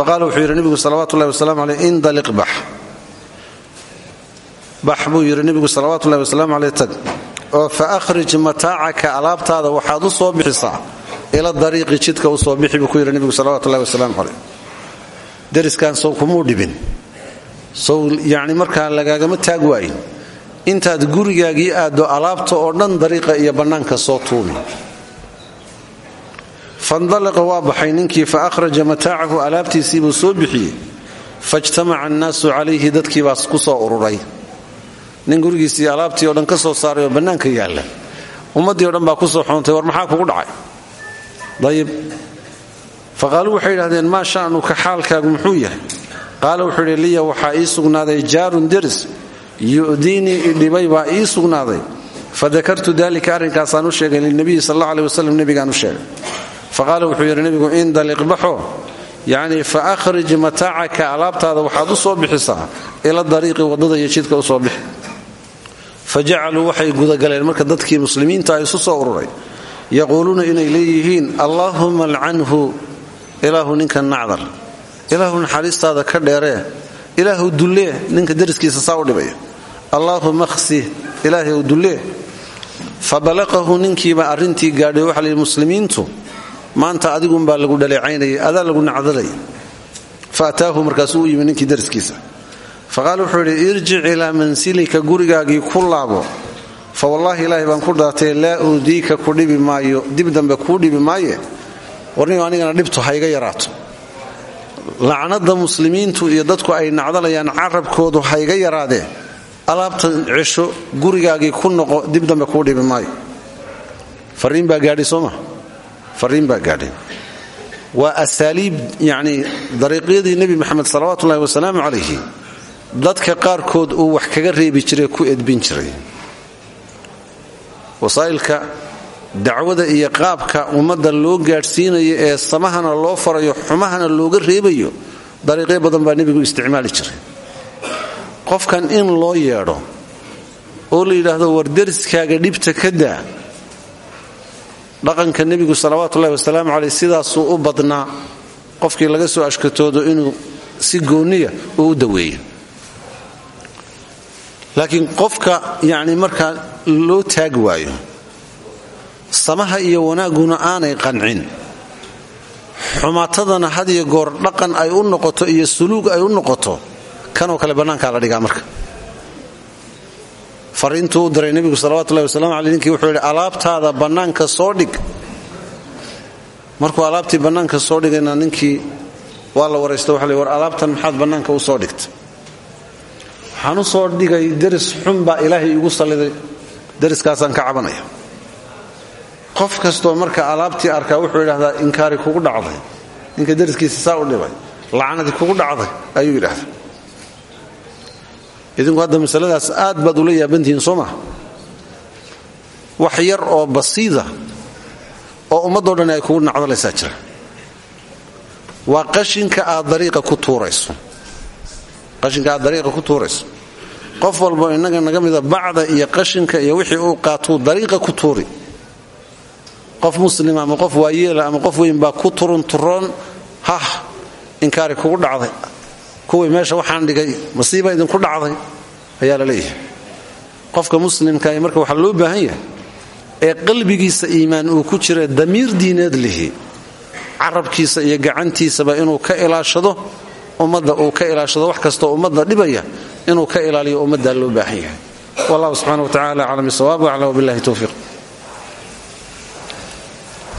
fa qaala wuxuu yidhi nebigu salawatullahi wasalaamu caleyh indaliq bax. Bax buu yidhi nebigu salawatullahi wasalaamu caleyh tag. Oo fa akhrij mataacaka alaabtaada waxaad u soo bixisaa ila dariiqi jidka u soo bixi buu ku yidhi nebigu salawatullahi wasalaamu caleyh deriskan sow kumuu dhibin. Sow yacni markaa lagaagama taag waayin intaad gurigaagii aaddo alaabta oo dhan dariiqa iyo bannaanka soo tuumi fandalaqa waa baxay ninkii fa akhraja mataacahu alaabtiisiibuu soo bixiyey faijtamaca annaasu calayhi dadkiibaa ku soo ururay nin gurigiisii alaabtii o dhan ka soo saaray oo bannaanka yaalla ummaddii o dhan baa ku soo xoontay war maxaa kugu dhacay dayib fa qaaluu waxay yidhahdeen maa sha'nuka xaalkaagu muxuu yahay qaala wuxuu yidhi liya waxaa ii sugnaaday jaarun deris yu'diinii idhibay baa ii sugnaaday fadakartu dalika arrinkaasaan u sheegay lilnabiyi fa qaala wuxuu yidhi nebigu indaliq baxo yacnii fa akhrij mataacaka. Alaabtaada waxaad u soo bixisaa ila dariiqi waddada iyo jidka u soo bixi. Fa jacaluu marka dadkii muslimiinta isu soo ururay yaquuluuna inay leeyihiin allaahuma alcanhu ilaahu ninka nacdar ilaahu naxariistaada ka dheeree ilaahu dullee ninka deriskiisa saa u dhibaya. Allaahuma khsih ilaahay dullee fa balaqahu ninkiiba gaadhay waxa muslimiintu maanta adigunbaa lagu dhaleecaynayay adaa lagu nacdalay. Fa ataahu markaasuu u ninkii deriskiisa fa qaala wuxuu yidhi irjic ilaa mansilika gurigaagii ku laabo. Fa wallaahi ilaahay baan ku dhaartay laa uudiika ku dhibi maayo dib dambe kuu dhibi maaye? Warnigo anigana dhibtu hayga yaraato. Lacnada muslimiintu iyo dadku ay nacdalayaan carabkoodu hayga yaraadee alaabtan cesho gurigaagii ku noqo dib dambe kuu dhibi maayo. Fariin baa gaadhay sooma fariin baa gaadhay. Waa asaaliib yacnii dariiqyadii nebi maxamed salawaatuullahi wasalaamu calayhi dadka qaarkood uu wax kaga reebi jiray ku edbin jiray. Wasaa'ilka dacwada iyo qaabka ummadda loo gaadhsiinayo ee samahana loo farayo xumahana looga reebayo dariiqyo badan baa nebigu isticmaali jiray. Qofkan in loo yeedho oo la yidhaahdo war deriskaaga dhibta ka daa dhaqanka nebigu salawaatuullahi wasalaamu caleyh sidaasuu u badnaa. Qofkii laga soo ashkatoodo inuu si gooniya uu u daweeyo. Laakiin qofka yacni markaa loo taag waayo samaha iyo wanaagguna aanay qancin. Xumaatadana had iyo goor dhaqan ay u noqoto iyo suluug ay u noqoto kanoo kale bannaankaa la dhigaa marka fariintuu u diray nebigu salawatullahi wasalamu caley ninkii wuxuu yidhi alaabtaada bannaanka soo dhig. Markuu alaabtii bannaanka soo dhigayna ninkii waa la waraysta waxa l war alaabtan maxaad bannaanka u soo dhigta waxaan soo dhigay deris xun baa ilaahay igu salliday deriskaasaan ka cabanaya. Qof kastoo marka alaabtii arkaa wuxuu yidhahdaa inkaari kugu dhacday ninka deriskiisa saa u dhibay lacnadii kugu dhacday ayuu yidhahdaa idinku hadda masaladaas aad baad ula yaabantihiin soo maa wax yar oo basiida oo ummaddoo dhan ay kugu nacdalaysaa jira. Waa qashinka aad dariiqa ku tuurayso. Qashinka aad dariiqa ku tuurayso. Qof walbo innaga naga mida bacda iyo qashinka iyo wixii uu qaatuu dariiqa ku tuuri. Qof muslima ama qof waayeela ama qof weyn baa ku turun turoon hah inkaari kugu dhacday kuwii meesha waxaan dhigay masiiba idinku dhacday ayaa la leeyahay. Qofka muslimka marka waxaa loo baahan yahay ee qalbigiisa iimaan uu ku jira damiir diineed lihi carabkiisa iyo gacantiisaba inuu ka ilaashado ummadda uu ka ilaashado wax kastoo ummadda dhibaya inuu ka ilaaliyo ummaddaa loo baahan yahay. Wallahu subxana wa tacala aclam bisawaab aclam wabillahi towfiiq